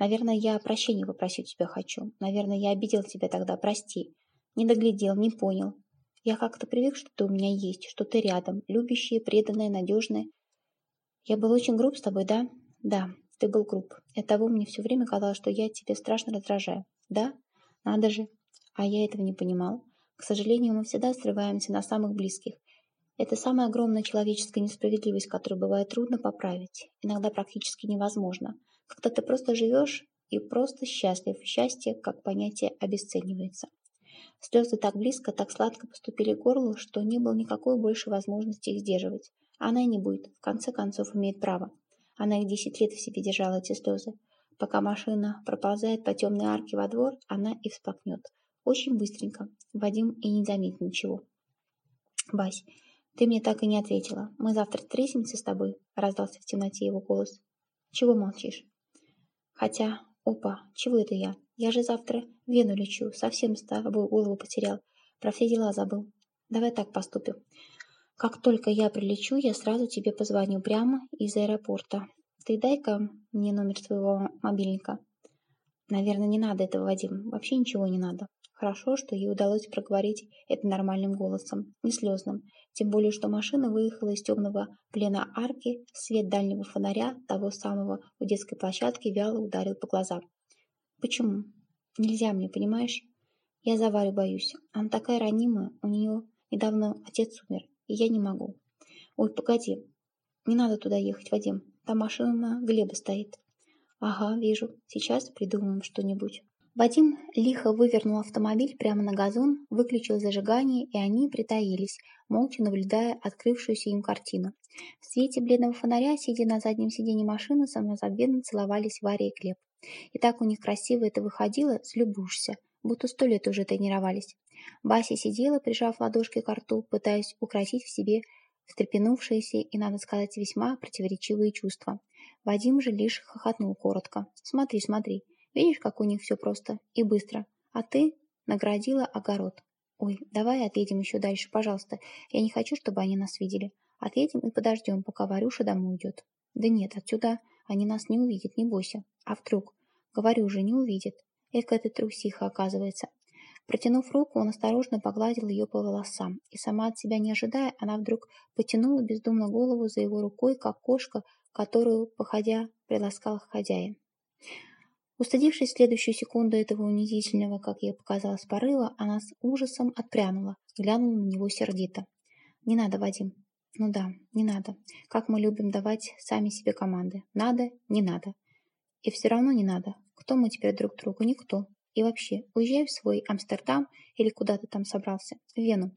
Наверное, я прощения попросить тебя хочу. Наверное, я обидел тебя тогда, прости. Не доглядел, не понял. Я как-то привык, что ты у меня есть, что ты рядом, любящая, преданная, надежная. Я был очень груб с тобой, да? Да, ты был груб. И оттого мне все время казалось, что я тебе страшно раздражаю. Да? Надо же. А я этого не понимал. К сожалению, мы всегда срываемся на самых близких. Это самая огромная человеческая несправедливость, которую бывает трудно поправить. Иногда практически невозможно. Когда ты просто живешь и просто счастлив. Счастье, как понятие, обесценивается. Слезы так близко, так сладко поступили к горлу, что не было никакой больше возможности их сдерживать. Она и не будет, в конце концов имеет право. Она их десять лет в себе держала эти слезы. Пока машина проползает по темной арке во двор, она и всплакнет. Очень быстренько. Вадим и не заметит ничего. «Бась, ты мне так и не ответила. Мы завтра встретимся с тобой?» Раздался в темноте его голос. «Чего молчишь?» «Хотя, опа, чего это я? Я же завтра в Вену лечу, совсем с тобой голову потерял. Про все дела забыл. Давай так поступим. Как только я прилечу, я сразу тебе позвоню прямо из аэропорта. Ты дай-ка мне номер своего мобильника. Наверное, не надо этого, Вадим. Вообще ничего не надо. Хорошо, что ей удалось проговорить это нормальным голосом, не слезным. Тем более, что машина выехала из темного плена арки, свет дальнего фонаря, того самого у детской площадки, вяло ударил по глазам. Почему? Нельзя мне, понимаешь? Я за Варю боюсь. Она такая ранимая, у нее недавно отец умер, и я не могу. Ой, погоди, не надо туда ехать, Вадим. Там машина Глеба стоит. Ага, вижу. Сейчас придумаем что-нибудь. Вадим лихо вывернул автомобиль прямо на газон, выключил зажигание, и они притаились, молча наблюдая открывшуюся им картину. В свете бледного фонаря, сидя на заднем сиденье машины, самозабвенно целовались Варя и Глеб. И так у них красиво это выходило, слюбушься, будто сто лет уже тренировались. Бася сидела, прижав ладошки к рту, пытаясь укротить в себе встрепенувшиеся и, надо сказать, весьма противоречивые чувства. Вадим же лишь хохотнул коротко. «Смотри, смотри, видишь, как у них все просто и быстро. А ты наградила огород. Ой, давай отъедем еще дальше, пожалуйста. Я не хочу, чтобы они нас видели. Отъедем и подождем, пока Варюша домой уйдет. Да нет, отсюда они нас не увидят, не бойся. А вдруг? Говорю же, не увидят. Эка ты трусиха, оказывается. Протянув руку, он осторожно погладил ее по волосам, и сама от себя не ожидая, она вдруг потянула бездумно голову за его рукой, как кошка, которую, походя, приласкал хозяин. Устыдившись в следующую секунду этого унизительного, как ей показалось, порыва, она с ужасом отпрянула, глянула на него сердито. «Не надо, Вадим». «Ну да, не надо. Как мы любим давать сами себе команды. Надо, не надо. И все равно не надо. Кто мы теперь друг другу? Никто. И вообще, уезжай в свой Амстердам или куда ты там собрался, в Вену.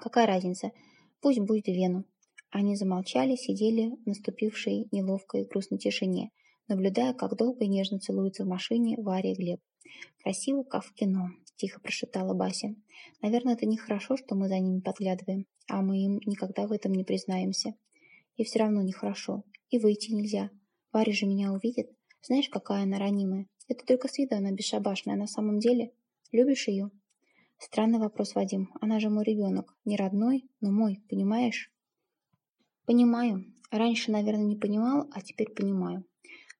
Какая разница? Пусть будет в Вену. Они замолчали, сидели в наступившей неловкой грустной тишине, наблюдая, как долго и нежно целуются в машине Варя и Глеб. «Красиво, как в кино», — тихо прошептала Бася. «Наверное, это нехорошо, что мы за ними подглядываем, а мы им никогда в этом не признаемся. И все равно нехорошо. И выйти нельзя. Варя же меня увидит. Знаешь, какая она ранимая. Это только с виду она бесшабашная, а на самом деле любишь ее? Странный вопрос, Вадим. Она же мой ребенок. Не родной, но мой, понимаешь? Понимаю. Раньше, наверное, не понимал, а теперь понимаю.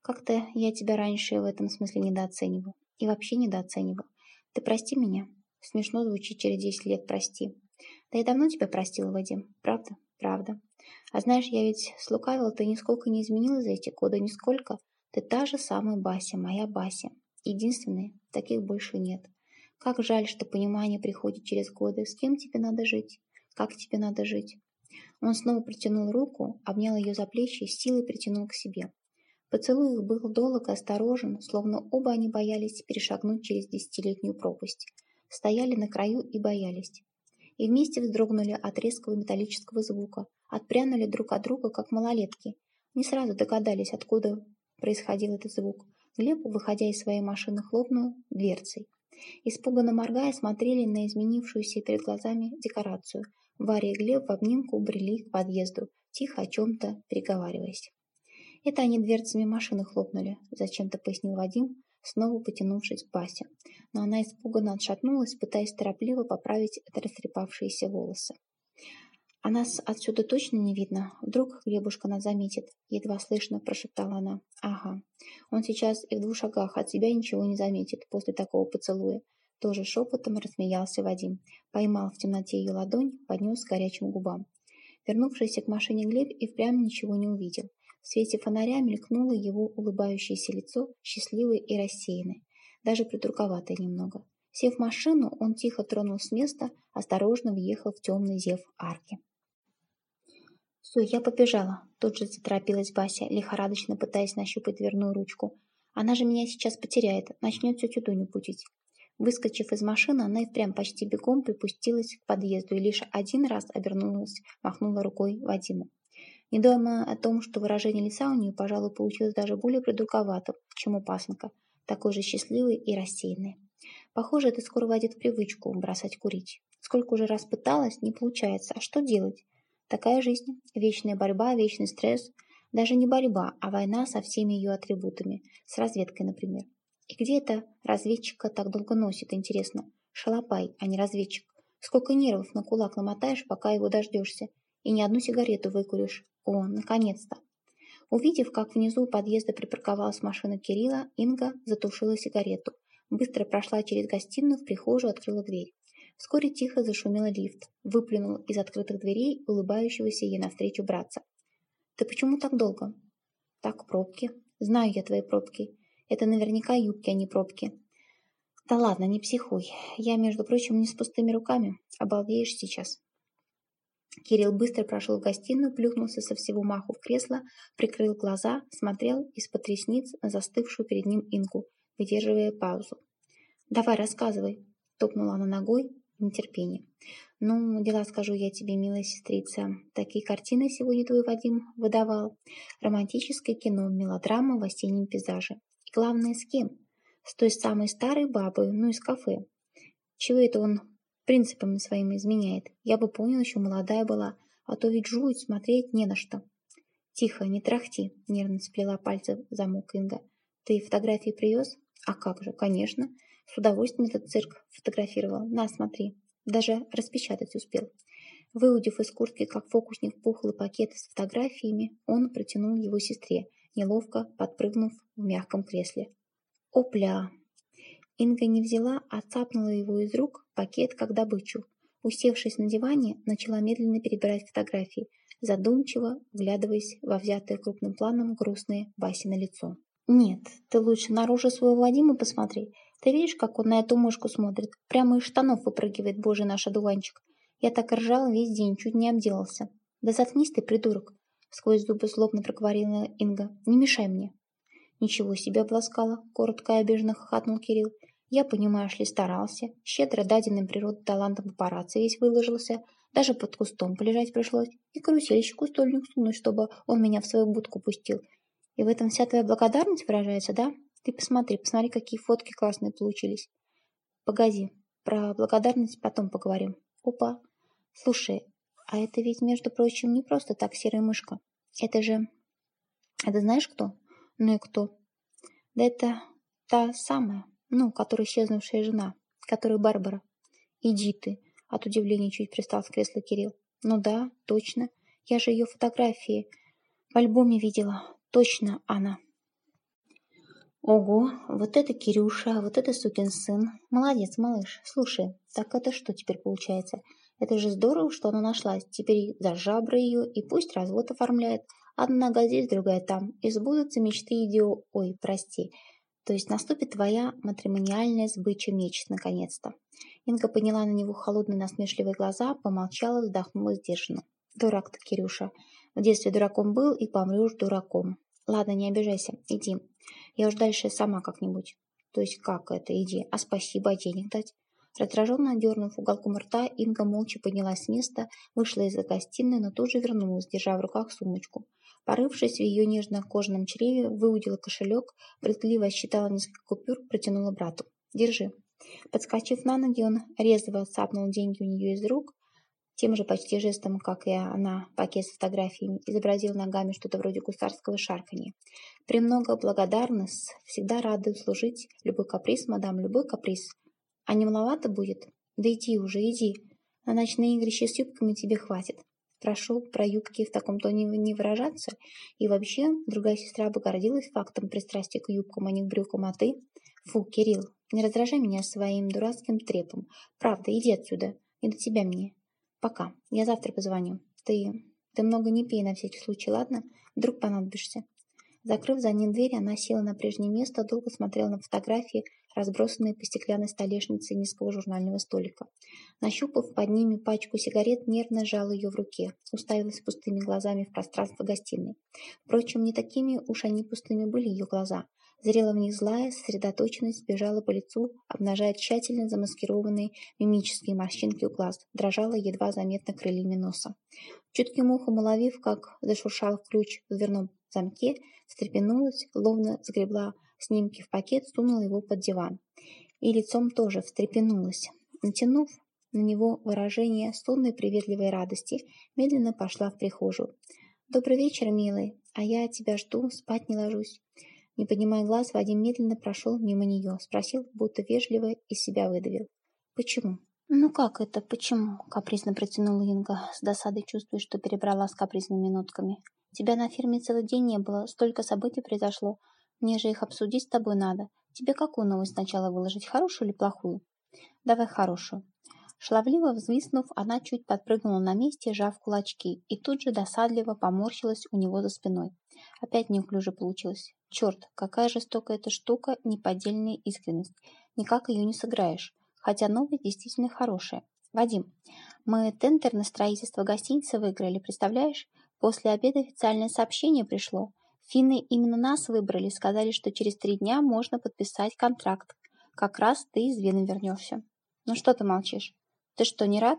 Как-то я тебя раньше в этом смысле недооценивал. И вообще недооценивал. Ты прости меня. Смешно звучит через 10 лет прости. Да я давно тебя простила, Вадим. Правда? Правда. А знаешь, я ведь слукавила, ты нисколько не изменилась за эти годы, нисколько. Ты та же самая Бася, моя Бася. Единственная, таких больше нет. Как жаль, что понимание приходит через годы. С кем тебе надо жить? Как тебе надо жить? Он снова протянул руку, обнял ее за плечи и силой притянул к себе. Поцелуй их был долг и осторожен, словно оба они боялись перешагнуть через десятилетнюю пропасть. Стояли на краю и боялись. И вместе вздрогнули от резкого металлического звука, отпрянули друг от друга, как малолетки. Не сразу догадались, откуда происходил этот звук. Глеб, выходя из своей машины, хлопнул дверцей. Испуганно моргая, смотрели на изменившуюся перед глазами декорацию. Варя и Глеб в обнимку брели к подъезду, тихо о чем-то переговариваясь. «Это они дверцами машины хлопнули», — зачем-то пояснил Вадим, снова потянувшись к Басе. Но она испуганно отшатнулась, пытаясь торопливо поправить растрепавшиеся волосы. «А нас отсюда точно не видно? Вдруг Глебушка нас заметит?» Едва слышно прошептала она. «Ага. Он сейчас и в двух шагах от себя ничего не заметит после такого поцелуя». Тоже шепотом рассмеялся Вадим. Поймал в темноте ее ладонь, поднес к горячим губам. Вернувшийся к машине Глеб и впрямь ничего не увидел. В свете фонаря мелькнуло его улыбающееся лицо, счастливое и рассеянное, даже придурковатое немного. Сев в машину, он тихо тронул с места, осторожно въехал в темный зев арки. «Все, я побежала», — тут же заторопилась Бася, лихорадочно пытаясь нащупать дверную ручку. «Она же меня сейчас потеряет, начнет тетю Дуню путить». Выскочив из машины, она и впрямь почти бегом припустилась к подъезду и лишь один раз обернулась, махнула рукой Вадиму. Не думая о том, что выражение лица у нее, пожалуй, получилось даже более придурковатым, чем у пасынка, такой же счастливый и рассеянный. Похоже, это скоро войдет в привычку бросать курить. Сколько уже раз пыталась, не получается. А что делать? Такая жизнь. Вечная борьба, вечный стресс. Даже не борьба, а война со всеми ее атрибутами. С разведкой, например. И где это разведчика так долго носит, интересно? Шалопай, а не разведчик. Сколько нервов на кулак намотаешь, пока его дождешься. И ни одну сигарету выкуришь. О, наконец-то. Увидев, как внизу у подъезда припарковалась машина Кирилла, Инга затушила сигарету. Быстро прошла через гостиную, в прихожую открыла дверь. Вскоре тихо зашумел лифт. Выплюнул из открытых дверей улыбающегося ей навстречу братца. «Ты почему так долго?» «Так, пробки. Знаю я твои пробки. Это наверняка юбки, а не пробки». «Да ладно, не психуй. Я, между прочим, не с пустыми руками. Обалдеешь сейчас». Кирилл быстро прошел в гостиную, плюхнулся со всего маху в кресло, прикрыл глаза, смотрел из-под ресниц на застывшую перед ним Инку, выдерживая паузу. «Давай, рассказывай», — топнула она ногой в нетерпении. «Ну, дела скажу я тебе, милая сестрица. Такие картины сегодня твой Вадим выдавал. Романтическое кино, мелодрама в осеннем пейзаже. И главное, с кем? С той самой старой бабой, ну, из кафе. Чего это он принципами своими изменяет. Я бы понял, еще молодая была, а то ведь жуть, смотреть не на что. Тихо, не трахти, нервно сплела пальцы в замок Инга. Ты фотографии привез? А как же, конечно. С удовольствием этот цирк фотографировал. На, смотри. Даже распечатать успел. Выудив из куртки, как фокусник, пухлый пакет с фотографиями, он протянул его сестре, неловко подпрыгнув в мягком кресле. «Опля!» Инга не взяла, а цапнула его из рук пакет как добычу. Усевшись на диване, начала медленно перебирать фотографии, задумчиво вглядываясь во взятое крупным планом грустное Васино лицо. «Нет, ты лучше наружу своего Вадима посмотри. Ты видишь, как он на эту мышку смотрит? Прямо из штанов выпрыгивает, божий наш одуванчик. Я так ржал весь день, чуть не обделался. Да заткнись ты, придурок!» Сквозь зубы злобно проговорила Инга. «Не мешай мне!» «Ничего себе обласкала!» — коротко и обиженно хохотнул Кирилл. «Я, понимаешь ли, старался. Щедро даденным природы талантом папарацци весь выложился. Даже под кустом полежать пришлось. И карусельщику стольник сунуть, чтобы он меня в свою будку пустил. И в этом вся твоя благодарность выражается, да? Ты посмотри, посмотри, какие фотки классные получились. Погоди, про благодарность потом поговорим. Опа. Слушай, а это ведь, между прочим, не просто так серая мышка. Это же... Это знаешь кто? Ну и кто? Да это та самая, ну, которая исчезнувшая жена, которая Барбара. Иди ты. От удивления чуть пристал с кресла Кирилл. Ну да, точно. Я же ее фотографии в альбоме видела. Точно она. Ого, вот это Кирюша, вот это сукин сын. Молодец, малыш. Слушай, так это что теперь получается? Это же здорово, что она нашлась. Теперь за жабры ее и пусть развод оформляет. Одна здесь, другая там. И сбудутся мечты идио... Ой, прости. То есть наступит твоя матримониальная сбыча меч, наконец-то. Инга подняла на него холодные насмешливые глаза, помолчала, вздохнула сдержанно. Дурак ты, Кирюша. В детстве дураком был и помрешь дураком. Ладно, не обижайся, иди. Я уж дальше сама как-нибудь. То есть как это, иди? А спасибо, а денег дать? Раздраженно дернув уголком рта, Инга молча поднялась с места, вышла из-за гостиной, но тут же вернулась, держа в руках сумочку. Порывшись в ее нежно-кожаном чреве, выудила кошелек, брезгливо считала несколько купюр, протянула брату. «Держи». Подскочив на ноги, он резво сапнул деньги у нее из рук, тем же почти жестом, как и она, пакет с фотографиями, изобразил ногами что-то вроде гусарского шарканья. «Премного благодарны, всегда рады услужить. Любой каприз, мадам, любой каприз. А не маловато будет? Да иди уже, иди. На ночные игрища с юбками тебе хватит. Прошу про юбки в таком тоне не выражаться. И вообще, другая сестра бы гордилась фактом пристрастия к юбкам, а не к брюкам, а ты... Фу, Кирилл, не раздражай меня своим дурацким трепом. Правда, иди отсюда. Не до тебя мне. Пока. Я завтра позвоню. Ты... Ты много не пей на всякий случай, ладно? Вдруг понадобишься. Закрыв за ним дверь, она села на прежнее место, долго смотрела на фотографии, разбросанные по стеклянной столешнице низкого журнального столика. Нащупав под ними пачку сигарет, нервно сжала ее в руке, уставилась пустыми глазами в пространство гостиной. Впрочем, не такими уж они пустыми были ее глаза. Зрела в них злая сосредоточенность, бежала по лицу, обнажая тщательно замаскированные мимические морщинки у глаз, дрожала едва заметно крыльями носа. Чутким ухом уловив, как зашуршал ключ в дверном замке, встрепенулась, ловно сгребла снимки в пакет, сунула его под диван. И лицом тоже встрепенулась. Натянув на него выражение сонной приветливой радости, медленно пошла в прихожую. «Добрый вечер, милый, а я тебя жду, спать не ложусь». Не поднимая глаз, Вадим медленно прошел мимо нее, спросил, будто вежливо из себя выдавил. «Почему?» «Ну как это, почему?» — капризно протянула Инга, с досадой чувствуя, что перебрала с капризными нотками. «Тебя на ферме целый день не было, столько событий произошло. Мне же их обсудить с тобой надо. Тебе какую новость сначала выложить, хорошую или плохую?» «Давай хорошую». Шлавливо взвиснув, она чуть подпрыгнула на месте, сжав кулачки, и тут же досадливо поморщилась у него за спиной. Опять неуклюже получилось. Черт, какая жестокая эта штука, неподдельная искренность. Никак ее не сыграешь. Хотя новость действительно хорошая. Вадим, мы тендер на строительство гостиницы выиграли, представляешь? После обеда официальное сообщение пришло. Финны именно нас выбрали, сказали, что через три дня можно подписать контракт. Как раз ты из Вены вернешься. Ну что ты молчишь? Ты что, не рад?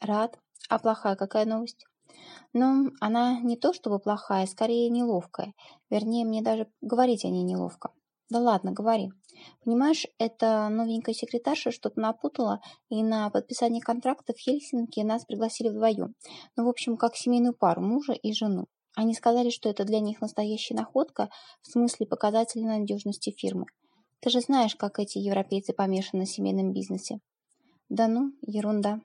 Рад. А плохая какая новость? Ну, она не то чтобы плохая, скорее неловкая. Вернее, мне даже говорить о ней неловко. Да ладно, говори. Понимаешь, эта новенькая секретарша что-то напутала, и на подписание контракта в Хельсинки нас пригласили вдвоем. Ну, в общем, как семейную пару, мужа и жену. Они сказали, что это для них настоящая находка в смысле показателя надежности фирмы. Ты же знаешь, как эти европейцы помешаны на семейном бизнесе. Да ну, ерунда.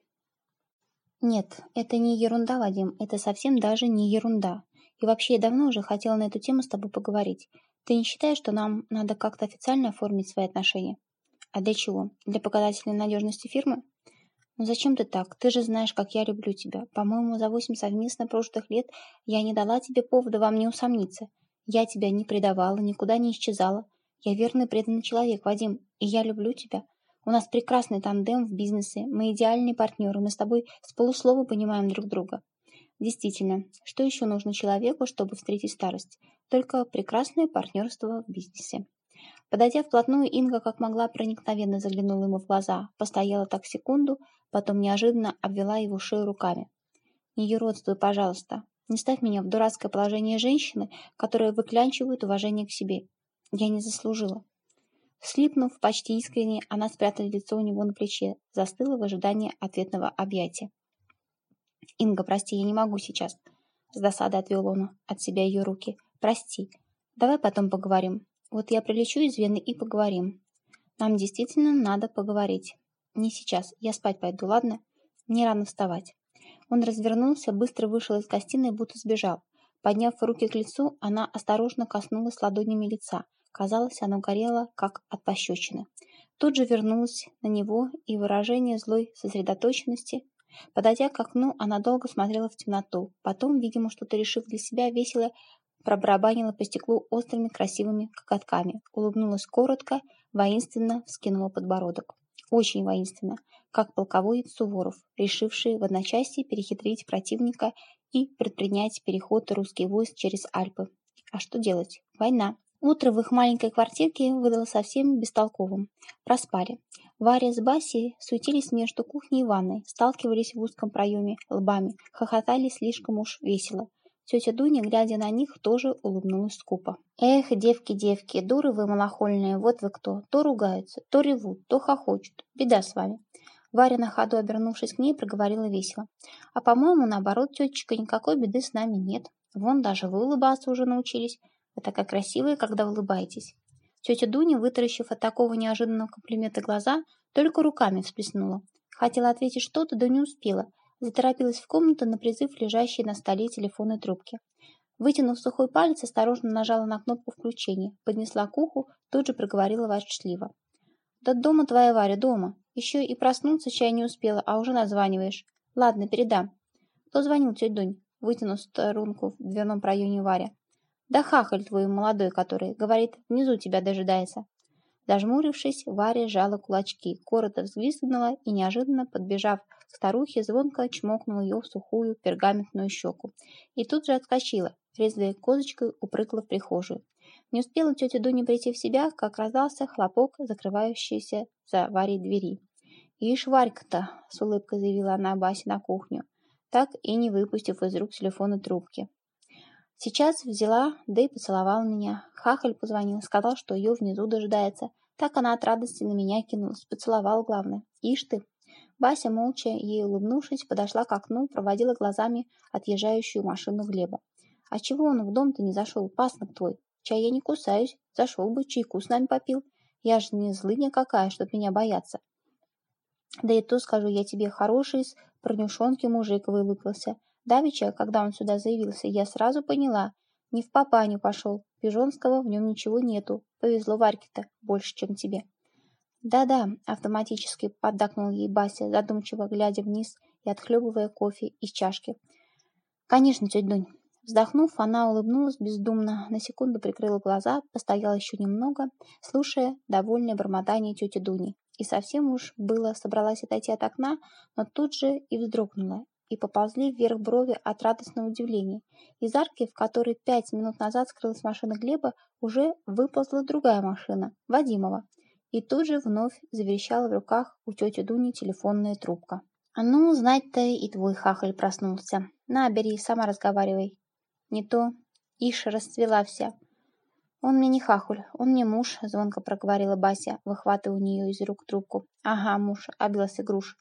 Нет, это не ерунда, Вадим, это совсем даже не ерунда. И вообще, я давно уже хотела на эту тему с тобой поговорить. Ты не считаешь, что нам надо как-то официально оформить свои отношения? А для чего? Для показательной надежности фирмы? Ну зачем ты так? Ты же знаешь, как я люблю тебя. По-моему, за восемь совместно прошлых лет я не дала тебе повода во мне усомниться. Я тебя не предавала, никуда не исчезала. Я верный преданный человек, Вадим, и я люблю тебя. У нас прекрасный тандем в бизнесе, мы идеальные партнеры, мы с тобой с полуслова понимаем друг друга. Действительно, что еще нужно человеку, чтобы встретить старость? Только прекрасное партнерство в бизнесе. Подойдя вплотную, Инга как могла проникновенно заглянула ему в глаза, постояла так секунду, потом неожиданно обвела его шею руками. «Не юродствуй, пожалуйста. Не ставь меня в дурацкое положение женщины, которая выклянчивает уважение к себе. Я не заслужила. Слипнув почти искренне, она спрятала лицо у него на плече, застыла в ожидании ответного объятия. «Инга, прости, я не могу сейчас». С досадой отвел он от себя ее руки. «Прости. Давай потом поговорим. Вот я прилечу из Вены и поговорим. Нам действительно надо поговорить. Не сейчас. Я спать пойду, ладно? Не рано вставать». Он развернулся, быстро вышел из гостиной, будто сбежал. Подняв руки к лицу, она осторожно коснулась ладонями лица, Казалось, оно горело, как от пощечины. Тут же вернулось на него и выражение злой сосредоточенности. Подойдя к окну, она долго смотрела в темноту. Потом, видимо, что-то решив для себя, весело пробарабанила по стеклу острыми красивыми коготками. Улыбнулась коротко, воинственно вскинула подбородок. Очень воинственно, как полководец Суворов, решивший в одночасье перехитрить противника и предпринять переход русских войск через Альпы. А что делать? Война. Утро в их маленькой квартирке выдалось совсем бестолковым. Проспали. Варя с Басей суетились между кухней и ванной, сталкивались в узком проеме лбами, хохотали слишком уж весело. Тетя Дуня, глядя на них, тоже улыбнулась скупо. «Эх, девки-девки, дуры вы малохольные, вот вы кто. То ругаются, то ревут, то хохочут. Беда с вами». Варя на ходу, обернувшись к ней, проговорила весело. «А по-моему, наоборот, тетечка, никакой беды с нами нет. Вон даже вы улыбаться уже научились. Вы такая красивая, когда улыбаетесь. Тетя Дуня, вытаращив от такого неожиданного комплимента глаза, только руками всплеснула. Хотела ответить что-то, да не успела. Заторопилась в комнату на призыв лежащей на столе телефонной трубки. Вытянув сухой палец, осторожно нажала на кнопку включения, поднесла к уху, тут же проговорила ворчливо. «Да дома твоя Варя, дома. Еще и проснуться чай не успела, а уже названиваешь. Ладно, передам». «Кто звонил, тетя Дунь?» Вытянув струнку в дверном проеме Варя. Да хахаль твой молодой, который, говорит, внизу тебя дожидается. Зажмурившись, Варя сжала кулачки, коротко взвизгнула и, неожиданно подбежав к старухе, звонко чмокнула ее в сухую пергаментную щеку. И тут же отскочила, резвой козочкой упрыгла в прихожую. Не успела тетя Дуня прийти в себя, как раздался хлопок, закрывающийся за Варей двери. «Ишь, Варька-то!» — с улыбкой заявила она Басе на кухню, так и не выпустив из рук телефона трубки. Сейчас взяла, да и поцеловала меня. Хахаль позвонил, сказал, что ее внизу дожидается. Так она от радости на меня кинулась, поцеловал главное. Ишь ты! Бася, молча ей улыбнувшись, подошла к окну, проводила глазами отъезжающую машину Глеба. «А чего он в дом-то не зашел, пасынок твой? Чай я не кусаюсь, зашел бы, чайку с нами попил. Я же не злыня какая, чтоб меня бояться». «Да и то, скажу я тебе, хороший с парнюшонки мужик вылупился. Давича, когда он сюда заявился, я сразу поняла. Не в папаню пошел. Пижонского в нем ничего нету. Повезло Варьке-то больше, чем тебе. «Да-да», — автоматически поддакнул ей Бася, задумчиво глядя вниз и отхлебывая кофе из чашки. «Конечно, тетя Дунь». Вздохнув, она улыбнулась бездумно, на секунду прикрыла глаза, постояла еще немного, слушая довольное бормотание тети Дуни. И совсем уж было собралась отойти от окна, но тут же и вздрогнула, и поползли вверх брови от радостного удивления. Из арки, в которой пять минут назад скрылась машина Глеба, уже выползла другая машина, Вадимова. И тут же вновь заверещала в руках у тети Дуни телефонная трубка. «А ну, знать-то и твой хахаль проснулся. На, бери, сама разговаривай». «Не то. Ишь, расцвела вся». «Он мне не хахуль, он мне муж», — звонко проговорила Бася, выхватывая у нее из рук трубку. «Ага, муж, обился груш».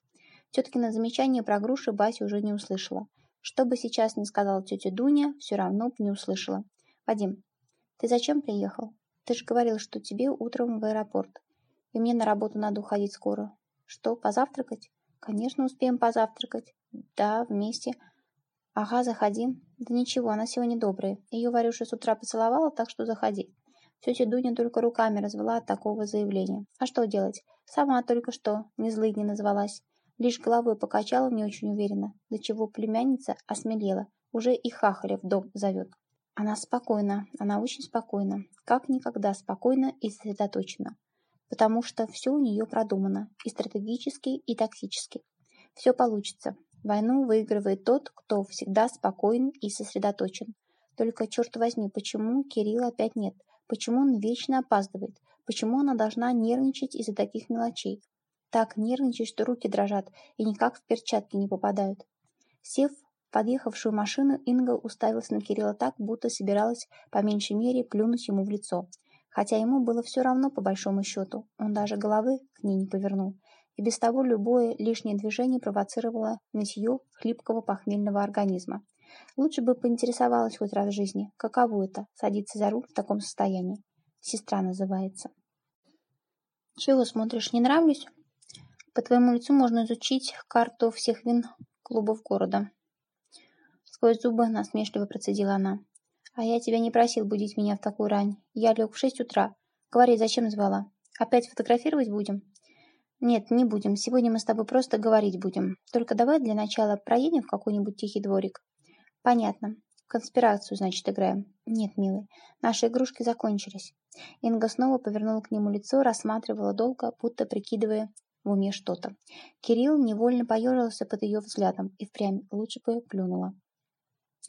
Теткино замечание про груши Бася уже не услышала. Что бы сейчас ни сказала тетя Дуня, все равно бы не услышала. «Вадим, ты зачем приехал? Ты же говорил, что тебе утром в аэропорт. И мне на работу надо уходить скоро. Что, позавтракать? Конечно, успеем позавтракать. Да, вместе. Ага, заходи. Да ничего, она сегодня добрая. Ее Варюша с утра поцеловала, так что заходи. Тетя Дуня только руками развела от такого заявления. А что делать? Сама только что не злой не назвалась. Лишь головой покачала не очень уверенно, до чего племянница осмелела, уже и хахаря в дом зовет. Она спокойна, она очень спокойна, как никогда спокойна и сосредоточена, потому что все у нее продумано, и стратегически, и тактически. Все получится. Войну выигрывает тот, кто всегда спокоен и сосредоточен. Только, черт возьми, почему Кирилла опять нет? Почему он вечно опаздывает? Почему она должна нервничать из-за таких мелочей? Так нервничает, что руки дрожат и никак в перчатки не попадают. Сев в подъехавшую машину, Инга уставилась на Кирилла так, будто собиралась по меньшей мере плюнуть ему в лицо. Хотя ему было все равно по большому счету, он даже головы к ней не повернул. И без того любое лишнее движение провоцировало нытье хлипкого похмельного организма. Лучше бы поинтересовалась хоть раз в жизни, каково это – садиться за руль в таком состоянии. Сестра называется. «Чего смотришь, не нравлюсь?» По твоему лицу можно изучить карту всех вин-клубов города. Сквозь зубы насмешливо процедила она. А я тебя не просил будить меня в такую рань. Я лег в шесть утра. Говори, зачем звала? Опять фотографировать будем? Нет, не будем. Сегодня мы с тобой просто говорить будем. Только давай для начала проедем в какой-нибудь тихий дворик. Понятно. Конспирацию, значит, играем. Нет, милый, наши игрушки закончились. Инга снова повернула к нему лицо, рассматривала долго, будто прикидывая, в уме что-то. Кирилл невольно поежился под ее взглядом и впрямь лучше бы плюнула.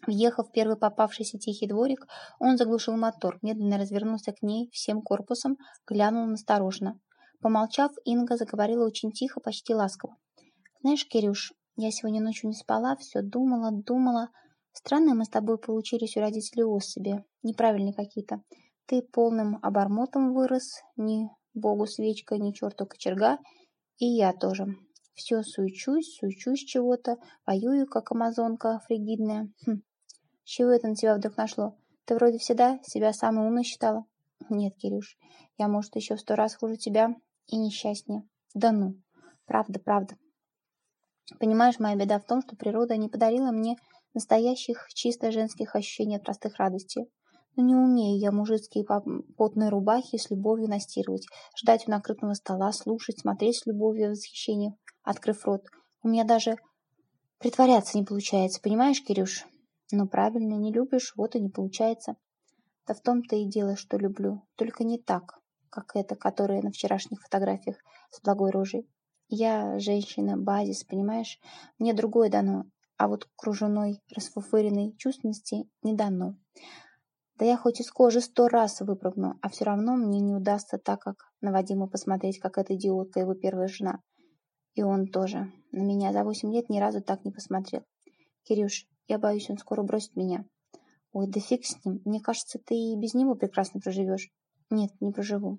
Въехав в первый попавшийся тихий дворик, он заглушил мотор, медленно развернулся к ней всем корпусом, глянул насторожно. Помолчав, Инга заговорила очень тихо, почти ласково. «Знаешь, Кирюш, я сегодня ночью не спала, все думала, думала. Странные мы с тобой получились у родителей особи, неправильные какие-то. Ты полным обормотом вырос, ни богу свечка, ни черту кочерга, и я тоже. Все суечусь, суечусь чего-то, воюю, как амазонка фригидная. Хм. Чего это на тебя вдруг нашло? Ты вроде всегда себя самой умной считала. Нет, Кирюш, я, может, еще в сто раз хуже тебя и несчастнее. Да ну, правда, правда. Понимаешь, моя беда в том, что природа не подарила мне настоящих чисто женских ощущений от простых радостей. Но не умею я мужицкие потные рубахи с любовью настирывать, ждать у накрытого стола, слушать, смотреть с любовью и восхищением, открыв рот. У меня даже притворяться не получается, понимаешь, Кирюш? Ну, правильно, не любишь, вот и не получается. Да в том-то и дело, что люблю, только не так, как эта, которая на вчерашних фотографиях с благой рожей. Я женщина, базис, понимаешь? Мне другое дано, а вот круженой, расфуфыренной чувственности не дано. Да я хоть из кожи сто раз выпрыгну, а все равно мне не удастся так, как на Вадима посмотреть, как эта идиотка его первая жена. И он тоже. На меня за восемь лет ни разу так не посмотрел. Кирюш, я боюсь, он скоро бросит меня. Ой, да фиг с ним. Мне кажется, ты и без него прекрасно проживешь. Нет, не проживу.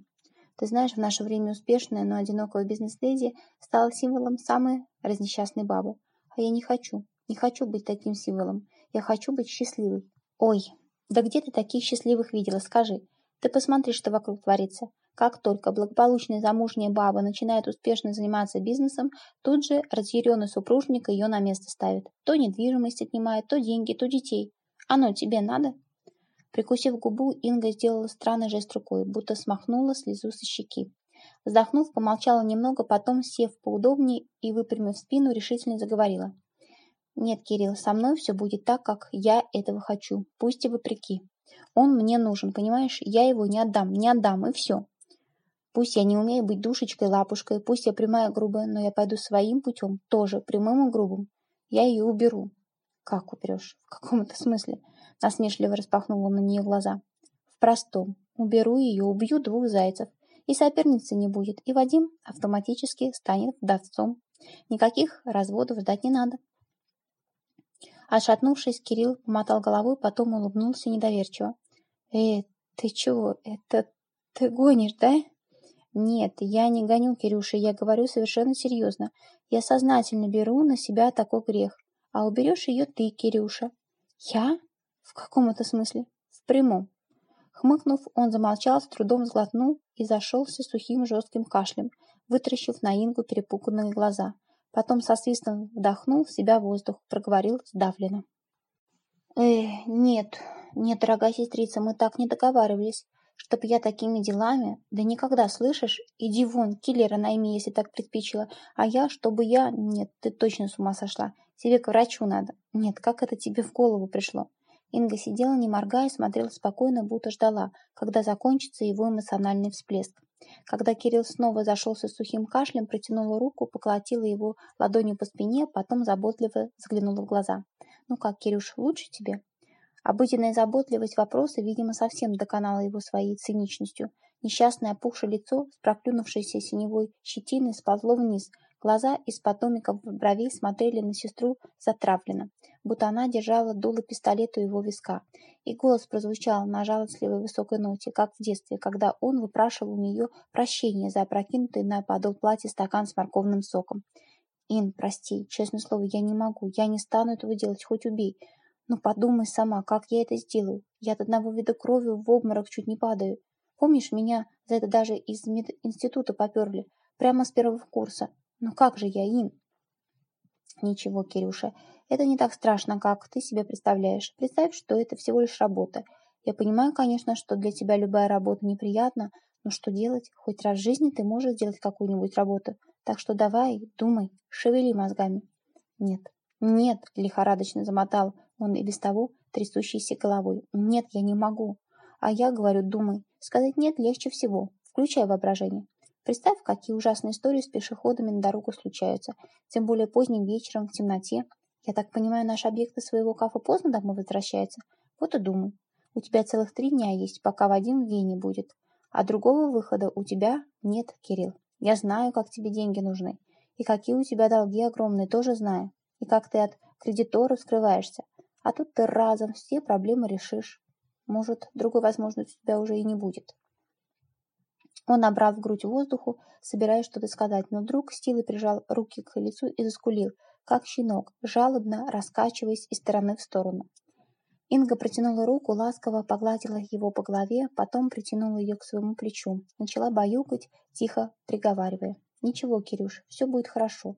Ты знаешь, в наше время успешная, но одинокая бизнес-леди стала символом самой разнесчастной бабы. А я не хочу. Не хочу быть таким символом. Я хочу быть счастливой. Ой, да где ты таких счастливых видела, скажи? Ты посмотри, что вокруг творится. Как только благополучная замужняя баба начинает успешно заниматься бизнесом, тут же разъяренный супружник ее на место ставит. То недвижимость отнимает, то деньги, то детей. Оно тебе надо? Прикусив губу, Инга сделала странный жест рукой, будто смахнула слезу со щеки. Вздохнув, помолчала немного, потом, сев поудобнее и выпрямив спину, решительно заговорила. «Нет, Кирилл, со мной все будет так, как я этого хочу, пусть и вопреки. Он мне нужен, понимаешь? Я его не отдам, не отдам, и все. Пусть я не умею быть душечкой, лапушкой, пусть я прямая грубая, но я пойду своим путем, тоже прямым и грубым. Я ее уберу. Как уберешь? В каком это смысле? Насмешливо распахнула на нее глаза. В простом. Уберу ее, убью двух зайцев. И соперницы не будет, и Вадим автоматически станет вдовцом. Никаких разводов ждать не надо. Отшатнувшись, Кирилл помотал головой, потом улыбнулся недоверчиво. «Э, ты чего? Это ты гонишь, да?» «Нет, я не гоню, Кирюша, я говорю совершенно серьезно. Я сознательно беру на себя такой грех. А уберешь ее ты, Кирюша». «Я? В каком это смысле?» «В прямом». Хмыкнув, он замолчал, с трудом сглотнул и зашелся сухим жестким кашлем, вытращив на Ингу перепуганные глаза. Потом со свистом вдохнул в себя воздух, проговорил сдавленно. «Э, нет, нет, дорогая сестрица, мы так не договаривались, чтоб я такими делами... Да никогда, слышишь? Иди вон, киллера найми, если так приспичило. А я, чтобы я... Нет, ты точно с ума сошла. Тебе к врачу надо. Нет, как это тебе в голову пришло?» Инга сидела, не моргая, смотрела спокойно, будто ждала, когда закончится его эмоциональный всплеск. Когда Кирилл снова зашелся сухим кашлем, протянула руку, поколотила его ладонью по спине, потом заботливо взглянула в глаза. «Ну как, Кирюш, лучше тебе?» Обыденная заботливость вопроса, видимо, совсем доконала его своей циничностью. Несчастное опухшее лицо с проклюнувшейся синевой щетиной сползло вниз, Глаза из-под домиков бровей смотрели на сестру затравленно, будто она держала дуло пистолета у его виска. И голос прозвучал на жалостливой высокой ноте, как в детстве, когда он выпрашивал у нее прощение за опрокинутый на подол платья стакан с морковным соком. «Ин, прости, честное слово, я не могу, я не стану этого делать, хоть убей. Но подумай сама, как я это сделаю. Я от одного вида крови в обморок чуть не падаю. Помнишь, меня за это даже из мединститута поперли, прямо с первого курса. Ну как же я им? Ничего, Кирюша, это не так страшно, как ты себе представляешь. Представь, что это всего лишь работа. Я понимаю, конечно, что для тебя любая работа неприятна, но что делать? Хоть раз в жизни ты можешь сделать какую-нибудь работу. Так что давай, думай, шевели мозгами. Нет, нет, лихорадочно замотал он и без того трясущейся головой. Нет, я не могу. А я говорю, думай. Сказать нет легче всего. Включай воображение. Представь, какие ужасные истории с пешеходами на дорогу случаются, тем более поздним вечером, в темноте. Я так понимаю, наш объект из своего кафе поздно домой возвращается? Вот и думаю. У тебя целых три дня есть, пока Вадим в Вене будет. А другого выхода у тебя нет, Кирилл. Я знаю, как тебе деньги нужны. И какие у тебя долги огромные, тоже знаю. И как ты от кредиторов скрываешься. А тут ты разом все проблемы решишь. Может, другой возможности у тебя уже и не будет. Он набрал в грудь воздуху, собираясь что-то сказать, но вдруг с прижал руки к лицу и заскулил, как щенок, жалобно раскачиваясь из стороны в сторону. Инга протянула руку, ласково погладила его по голове, потом притянула ее к своему плечу, начала баюкать, тихо приговаривая. «Ничего, Кирюш, все будет хорошо.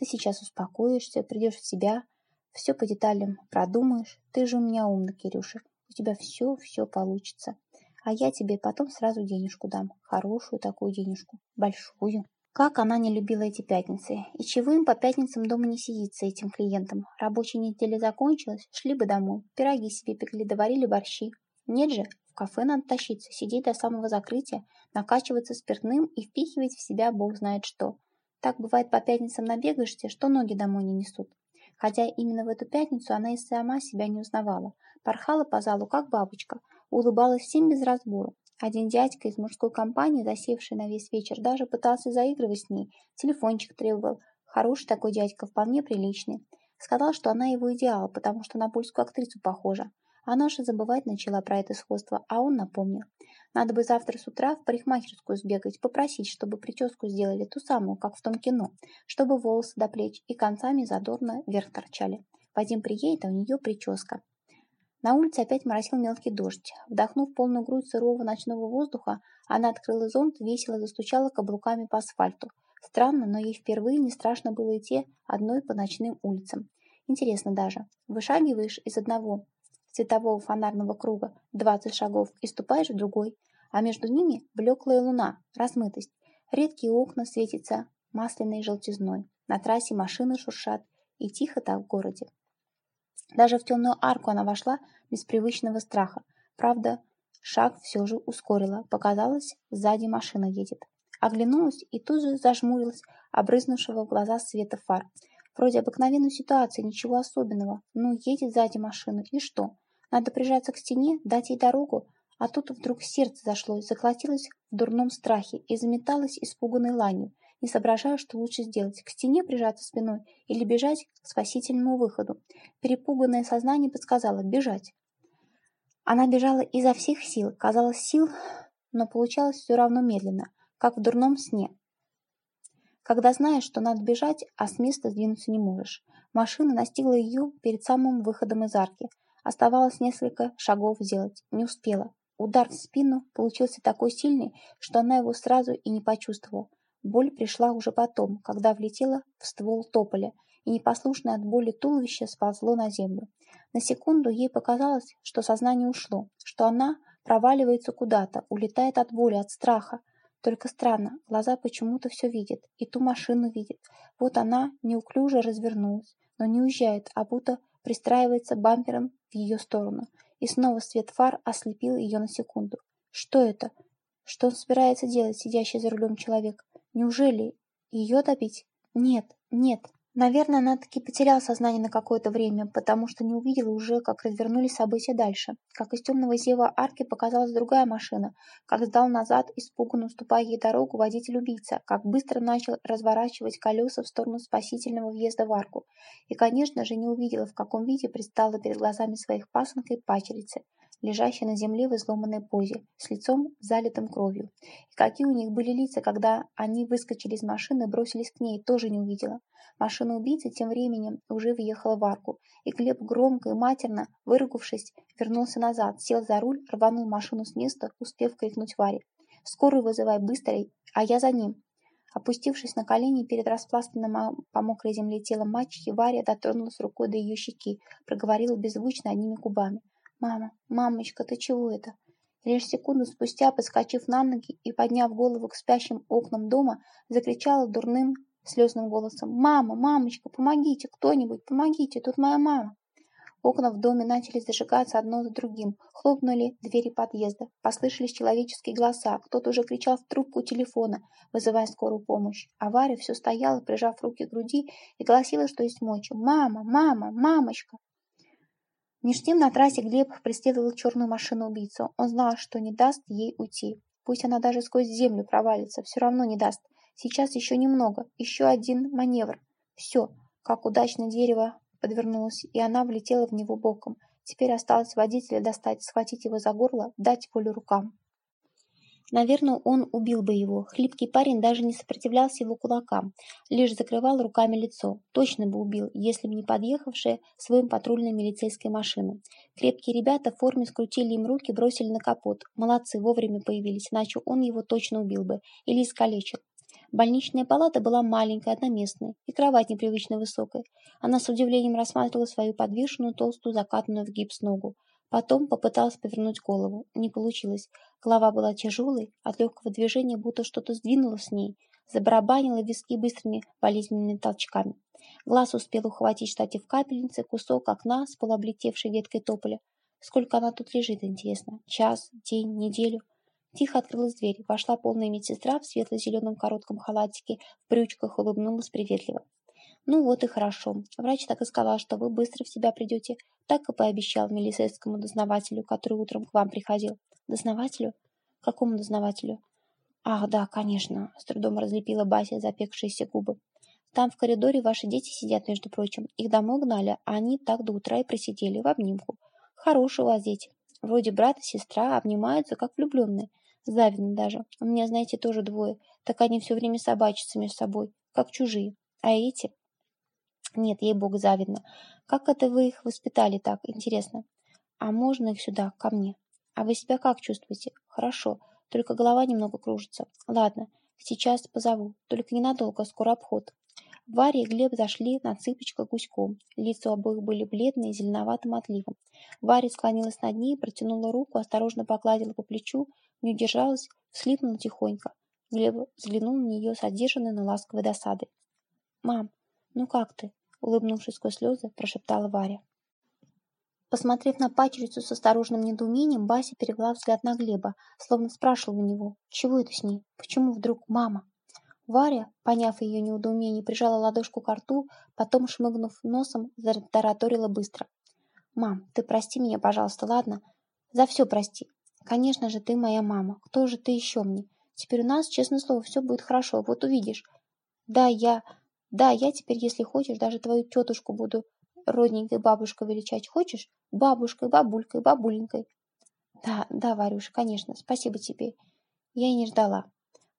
Ты сейчас успокоишься, придешь в себя, все по деталям продумаешь. Ты же у меня умный, Кирюша. У тебя все-все получится. А я тебе потом сразу денежку дам. Хорошую такую денежку. Большую. Как она не любила эти пятницы. И чего им по пятницам дома не сидится этим клиентам? Рабочая неделя закончилась, шли бы домой. Пироги себе пекли, доварили борщи. Нет же, в кафе надо тащиться, сидеть до самого закрытия, накачиваться спиртным и впихивать в себя бог знает что. Так бывает по пятницам набегаешься, что ноги домой не несут. Хотя именно в эту пятницу она и сама себя не узнавала. Порхала по залу, как бабочка, улыбалась всем без разбору. Один дядька из мужской компании, засевший на весь вечер, даже пытался заигрывать с ней, телефончик требовал. Хороший такой дядька, вполне приличный. Сказал, что она его идеал, потому что на польскую актрису похожа. Она же забывать начала про это сходство, а он напомнил. Надо бы завтра с утра в парикмахерскую сбегать, попросить, чтобы прическу сделали ту самую, как в том кино, чтобы волосы до плеч и концами задорно вверх торчали. Вадим приедет, а у нее прическа. На улице опять моросил мелкий дождь. Вдохнув полную грудь сырого ночного воздуха, она открыла зонт, весело застучала каблуками по асфальту. Странно, но ей впервые не страшно было идти одной по ночным улицам. Интересно даже, вышагиваешь из одного светового фонарного круга 20 шагов и ступаешь в другой, а между ними блеклая луна, размытость. Редкие окна светятся масляной желтизной. На трассе машины шуршат, и тихо так в городе. Даже в темную арку она вошла без привычного страха. Правда, шаг все же ускорила. Показалось, сзади машина едет. Оглянулась и тут же зажмурилась, обрызнувшего в глаза света фар. Вроде обыкновенной ситуации, ничего особенного. Ну, едет сзади машина, и что? Надо прижаться к стене, дать ей дорогу, а тут вдруг сердце зашлось, заколотилось в дурном страхе и заметалось испуганной ланью, не соображая, что лучше сделать, к стене прижаться спиной или бежать к спасительному выходу. Перепуганное сознание подсказало бежать. Она бежала изо всех сил, казалось сил, но получалось все равно медленно, как в дурном сне. Когда знаешь, что надо бежать, а с места сдвинуться не можешь. Машина настигла ее перед самым выходом из арки. Оставалось несколько шагов сделать. Не успела. Удар в спину получился такой сильный, что она его сразу и не почувствовала. Боль пришла уже потом, когда влетела в ствол тополя, и непослушное от боли туловище сползло на землю. На секунду ей показалось, что сознание ушло, что она проваливается куда-то, улетает от боли, от страха. Только странно, глаза почему-то все видят, и ту машину видят. Вот она неуклюже развернулась, но не уезжает, а будто пристраивается бампером в ее сторону. И снова свет фар ослепил ее на секунду. Что это? Что он собирается делать, сидящий за рулем человек? Неужели ее добить? Нет, нет. Наверное, она таки потеряла сознание на какое-то время, потому что не увидела уже, как развернулись события дальше. Как из темного зева арки показалась другая машина, как сдал назад, испуганно уступая ей дорогу водитель-убийца, как быстро начал разворачивать колеса в сторону спасительного въезда в арку. И, конечно же, не увидела, в каком виде предстала перед глазами своих пасынка и пачерицы лежащий на земле в изломанной позе, с лицом залитым кровью. И какие у них были лица, когда они выскочили из машины и бросились к ней, тоже не увидела. Машина убийцы тем временем уже въехала в арку, и Глеб громко и матерно, выругавшись, вернулся назад, сел за руль, рванул машину с места, успев крикнуть Варе. «Скорую вызывай быстро, а я за ним!» Опустившись на колени перед распластанным по мокрой земле телом мачехи, Варя дотронулась рукой до ее щеки, проговорила беззвучно одними губами. «Мама, мамочка, ты чего это?» Лишь секунду спустя, подскочив на ноги и подняв голову к спящим окнам дома, закричала дурным слезным голосом. «Мама, мамочка, помогите, кто-нибудь, помогите, тут моя мама!» Окна в доме начали зажигаться одно за другим. Хлопнули двери подъезда. Послышались человеческие голоса. Кто-то уже кричал в трубку телефона, вызывая скорую помощь. А все стояла, прижав руки к груди, и голосила, что есть мочи. «Мама! Мама! Мамочка!» Меж тем на трассе Глеб преследовал черную машину-убийцу. Он знал, что не даст ей уйти. Пусть она даже сквозь землю провалится, все равно не даст. Сейчас еще немного, еще один маневр. Все, как удачно дерево подвернулось, и она влетела в него боком. Теперь осталось водителя достать, схватить его за горло, дать волю рукам. Наверное, он убил бы его. Хлипкий парень даже не сопротивлялся его кулакам, лишь закрывал руками лицо. Точно бы убил, если бы не подъехавшая своим патрульной милицейской машины. Крепкие ребята в форме скрутили им руки, бросили на капот. Молодцы, вовремя появились, иначе он его точно убил бы. Или искалечил. Больничная палата была маленькая, одноместная, и кровать непривычно высокая. Она с удивлением рассматривала свою подвешенную, толстую, закатанную в гипс ногу. Потом попыталась повернуть голову. Не получилось. Голова была тяжелой, от легкого движения будто что-то сдвинуло с ней, забарабанило виски быстрыми болезненными толчками. Глаз успел ухватить штатив капельницы, кусок окна с полуоблетевшей веткой тополя. Сколько она тут лежит, интересно? Час, день, неделю? Тихо открылась дверь. Вошла полная медсестра в светло-зеленом коротком халатике, в брючках улыбнулась приветливо. Ну вот и хорошо. Врач так и сказал, что вы быстро в себя придете. Так и пообещал милицейскому дознавателю, который утром к вам приходил. Дознавателю? Какому дознавателю? Ах, да, конечно, с трудом разлепила Бася запекшиеся губы. Там в коридоре ваши дети сидят, между прочим. Их домой гнали, а они так до утра и просидели в обнимку. Хорошие у вас дети. Вроде брат и сестра обнимаются, как влюбленные. Завидно даже. У меня, знаете, тоже двое. Так они все время собачатся между собой, как чужие. А эти? Нет, ей-богу, завидно. Как это вы их воспитали так, интересно? А можно их сюда, ко мне? А вы себя как чувствуете? Хорошо, только голова немного кружится. Ладно, сейчас позову, только ненадолго, скоро обход. Варя и Глеб зашли на цыпочках гуськом. Лица обоих были бледные, зеленоватым отливом. Варя склонилась над ней, протянула руку, осторожно погладила по плечу, не удержалась, вслипнула тихонько. Глеб взглянул на нее с одержанной, но ласковой досадой. «Мам, ну как ты?» — улыбнувшись сквозь слезы, прошептала Варя. Посмотрев на пачерицу с осторожным недоумением, Бася перевела взгляд на Глеба, словно спрашивал у него, чего это с ней, почему вдруг мама? Варя, поняв ее недоумение, прижала ладошку к рту, потом, шмыгнув носом, затараторила быстро. «Мам, ты прости меня, пожалуйста, ладно? За все прости. Конечно же, ты моя мама. Кто же ты еще мне? Теперь у нас, честное слово, все будет хорошо, вот увидишь. Да, я... Да, я теперь, если хочешь, даже твою тетушку буду родненькой бабушкой величать. Хочешь? Бабушкой, бабулькой, бабуленькой. Да, да, Варюша, конечно, спасибо тебе. Я и не ждала.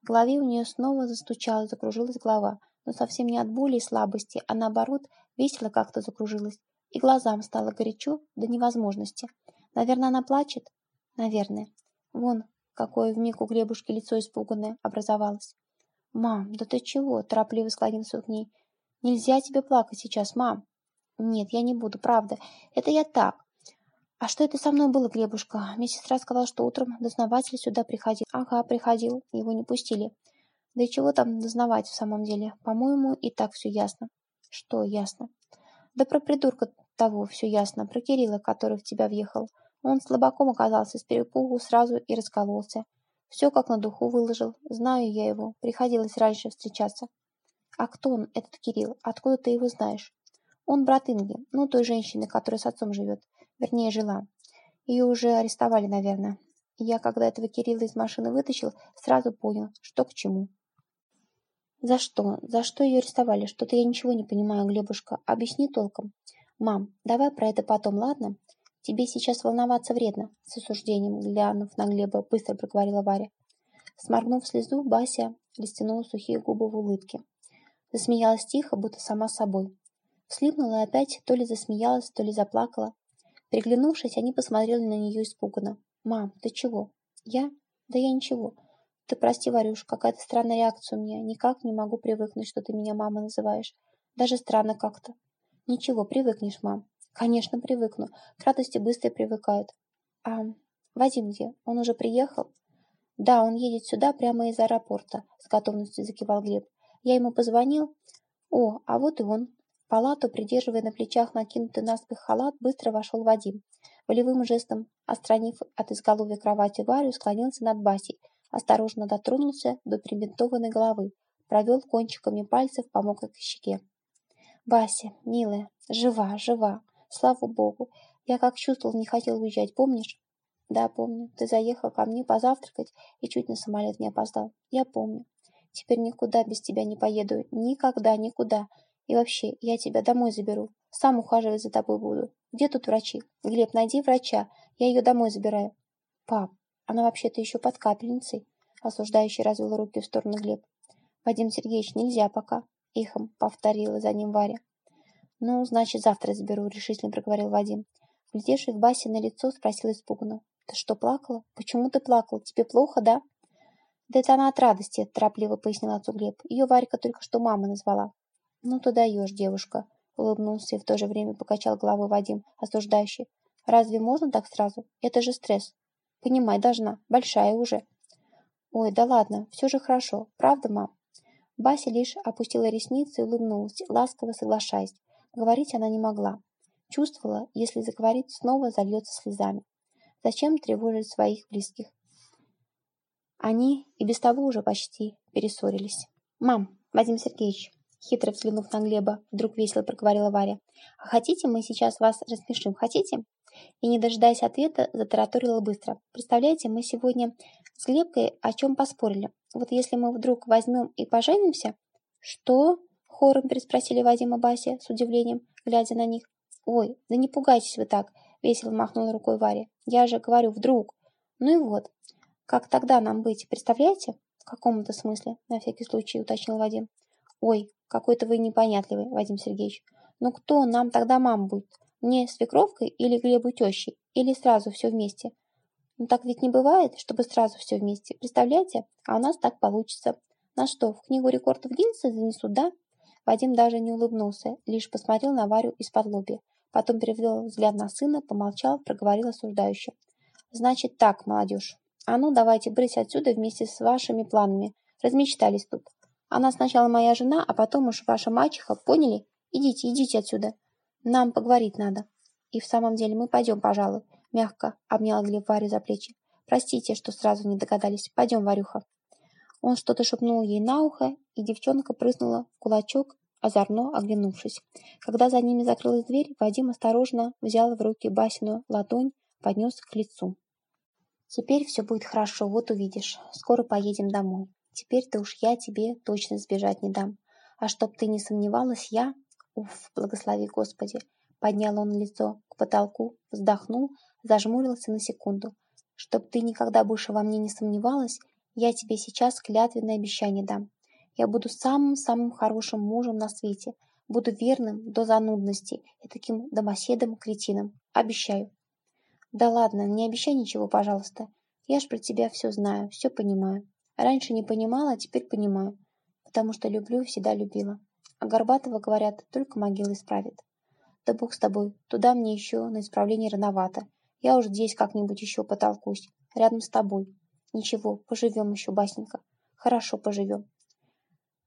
В голове у нее снова застучала, закружилась голова, но совсем не от боли и слабости, а наоборот, весело как-то закружилась. И глазам стало горячо до невозможности. Наверное, она плачет? Наверное. Вон, какое вмиг у Глебушки лицо испуганное образовалось. «Мам, да ты чего?» – торопливо склонился к ней. «Нельзя тебе плакать сейчас, мам!» «Нет, я не буду, правда. Это я так. «А что это со мной было, Глебушка?» Медсестра сказала, что утром дознаватель сюда приходил. «Ага, приходил. Его не пустили». «Да и чего там дознавать в самом деле? По-моему, и так все ясно». «Что ясно?» «Да про придурка того все ясно. Про Кирилла, который в тебя въехал. Он слабаком оказался, с перепугу сразу и раскололся. Все как на духу выложил. Знаю я его. Приходилось раньше встречаться». «А кто он, этот Кирилл? Откуда ты его знаешь?» «Он брат Инги, ну, той женщины, которая с отцом живет. Вернее, жила. Ее уже арестовали, наверное. Я, когда этого Кирилла из машины вытащил, сразу понял, что к чему. За что? За что ее арестовали? Что-то я ничего не понимаю, Глебушка. Объясни толком. Мам, давай про это потом, ладно? Тебе сейчас волноваться вредно, с осуждением, глянув на Глеба, быстро проговорила Варя. Сморгнув слезу, Бася растянула сухие губы в улыбке. Засмеялась тихо, будто сама собой. Слипнула и опять то ли засмеялась, то ли заплакала. Приглянувшись, они посмотрели на нее испуганно. «Мам, ты чего?» «Я? Да я ничего. Ты прости, Варюш, какая-то странная реакция у меня. Никак не могу привыкнуть, что ты меня мама называешь. Даже странно как-то». «Ничего, привыкнешь, мам». «Конечно, привыкну. К радости быстро привыкают». «А Вадим где? Он уже приехал?» «Да, он едет сюда прямо из аэропорта», — с готовностью закивал Глеб. «Я ему позвонил. О, а вот и он палату, придерживая на плечах накинутый наспех халат, быстро вошел Вадим. Волевым жестом, отстранив от изголовья кровати Варю, склонился над Басей, осторожно дотронулся до прибинтованной головы, провел кончиками пальцев по мокрой щеке. «Бася, милая, жива, жива, слава богу. Я как чувствовал, не хотел уезжать, помнишь?» «Да, помню. Ты заехал ко мне позавтракать и чуть на самолет не опоздал. Я помню. Теперь никуда без тебя не поеду. Никогда, никуда. И вообще, я тебя домой заберу. Сам ухаживать за тобой буду. Где тут врачи? Глеб, найди врача. Я ее домой забираю. Пап, она вообще-то еще под капельницей. Осуждающий развел руки в сторону Глеб. Вадим Сергеевич, нельзя пока. Ихом повторила за ним Варя. Ну, значит, завтра заберу, решительно проговорил Вадим. Глядевший в Басе на лицо, спросил испуганно. Ты что, плакала? Почему ты плакал? Тебе плохо, да? Да это она от радости, торопливо пояснила отцу Глеб. Ее Варька только что мама назвала. «Ну ты даешь, девушка», — улыбнулся и в то же время покачал головой Вадим, осуждающий. «Разве можно так сразу? Это же стресс. Понимай, должна. Большая уже». «Ой, да ладно, все же хорошо. Правда, мам?» Бася лишь опустила ресницы и улыбнулась, ласково соглашаясь. Говорить она не могла. Чувствовала, если заговорит, снова зальется слезами. Зачем тревожить своих близких? Они и без того уже почти перессорились. «Мам, Вадим Сергеевич, Хитро взглянув на Глеба, вдруг весело проговорила Варя. «А хотите, мы сейчас вас рассмешим? Хотите?» И, не дожидаясь ответа, затараторила быстро. «Представляете, мы сегодня с Глебкой о чем поспорили. Вот если мы вдруг возьмем и поженимся...» «Что?» — хором переспросили Вадим и Бася с удивлением, глядя на них. «Ой, да не пугайтесь вы так!» — весело махнула рукой Варя. «Я же говорю, вдруг!» «Ну и вот. Как тогда нам быть, представляете?» «В каком-то смысле?» — на всякий случай уточнил Вадим. «Ой, какой-то вы непонятливый, Вадим Сергеевич. Ну кто нам тогда мам будет? Мне свекровкой или Глебу тещей? Или сразу все вместе? Ну так ведь не бывает, чтобы сразу все вместе. Представляете? А у нас так получится. На что, в книгу рекордов Гиннесса занесут, да? Вадим даже не улыбнулся, лишь посмотрел на Варю из-под лоби. Потом перевел взгляд на сына, помолчал, проговорил осуждающе. «Значит так, молодежь. А ну, давайте брысь отсюда вместе с вашими планами. Размечтались тут. Она сначала моя жена, а потом уж ваша мачеха, поняли? Идите, идите отсюда. Нам поговорить надо. И в самом деле мы пойдем, пожалуй. Мягко обнял Глеб Варю за плечи. Простите, что сразу не догадались. Пойдем, Варюха. Он что-то шепнул ей на ухо, и девчонка прыснула в кулачок, озорно оглянувшись. Когда за ними закрылась дверь, Вадим осторожно взял в руки Басину ладонь, поднес к лицу. «Теперь все будет хорошо, вот увидишь. Скоро поедем домой». Теперь-то уж я тебе точно сбежать не дам. А чтоб ты не сомневалась, я... Уф, благослови Господи. Поднял он лицо к потолку, вздохнул, зажмурился на секунду. Чтоб ты никогда больше во мне не сомневалась, я тебе сейчас клятвенное обещание дам. Я буду самым-самым хорошим мужем на свете. Буду верным до занудности и таким домоседом-кретином. Обещаю. Да ладно, не обещай ничего, пожалуйста. Я ж про тебя все знаю, все понимаю. Раньше не понимала, а теперь понимаю. Потому что люблю и всегда любила. А Горбатова, говорят, только могила исправит. Да бог с тобой, туда мне еще на исправление рановато. Я уж здесь как-нибудь еще потолкусь, рядом с тобой. Ничего, поживем еще, Басенька. Хорошо поживем.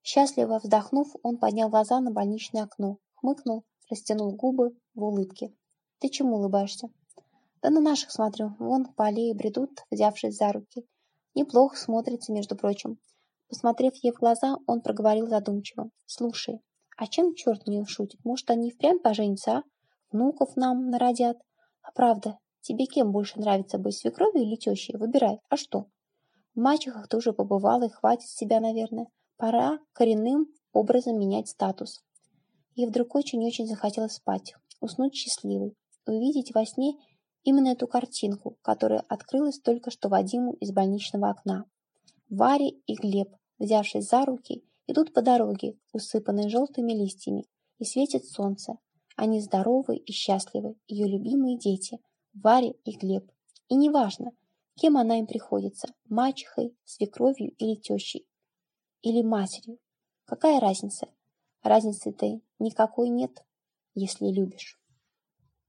Счастливо вздохнув, он поднял глаза на больничное окно, хмыкнул, растянул губы в улыбке. Ты чему улыбаешься? Да на наших смотрю. Вон по аллее бредут, взявшись за руки. Неплохо смотрится, между прочим. Посмотрев ей в глаза, он проговорил задумчиво. «Слушай, а чем черт не шутит? Может, они впрямь поженятся, а? Внуков нам народят? А правда, тебе кем больше нравится быть, свекровью или тещей? Выбирай. А что? В мачехах ты уже побывала и хватит себя, наверное. Пора коренным образом менять статус». Ей вдруг очень-очень захотелось спать, уснуть счастливой, увидеть во сне Именно эту картинку, которая открылась только что Вадиму из больничного окна. Варя и Глеб, взявшись за руки, идут по дороге, усыпанной желтыми листьями, и светит солнце. Они здоровы и счастливы, ее любимые дети, Варя и Глеб. И неважно, кем она им приходится, мачехой, свекровью или тещей, или матерью. Какая разница? Разницы-то никакой нет, если любишь.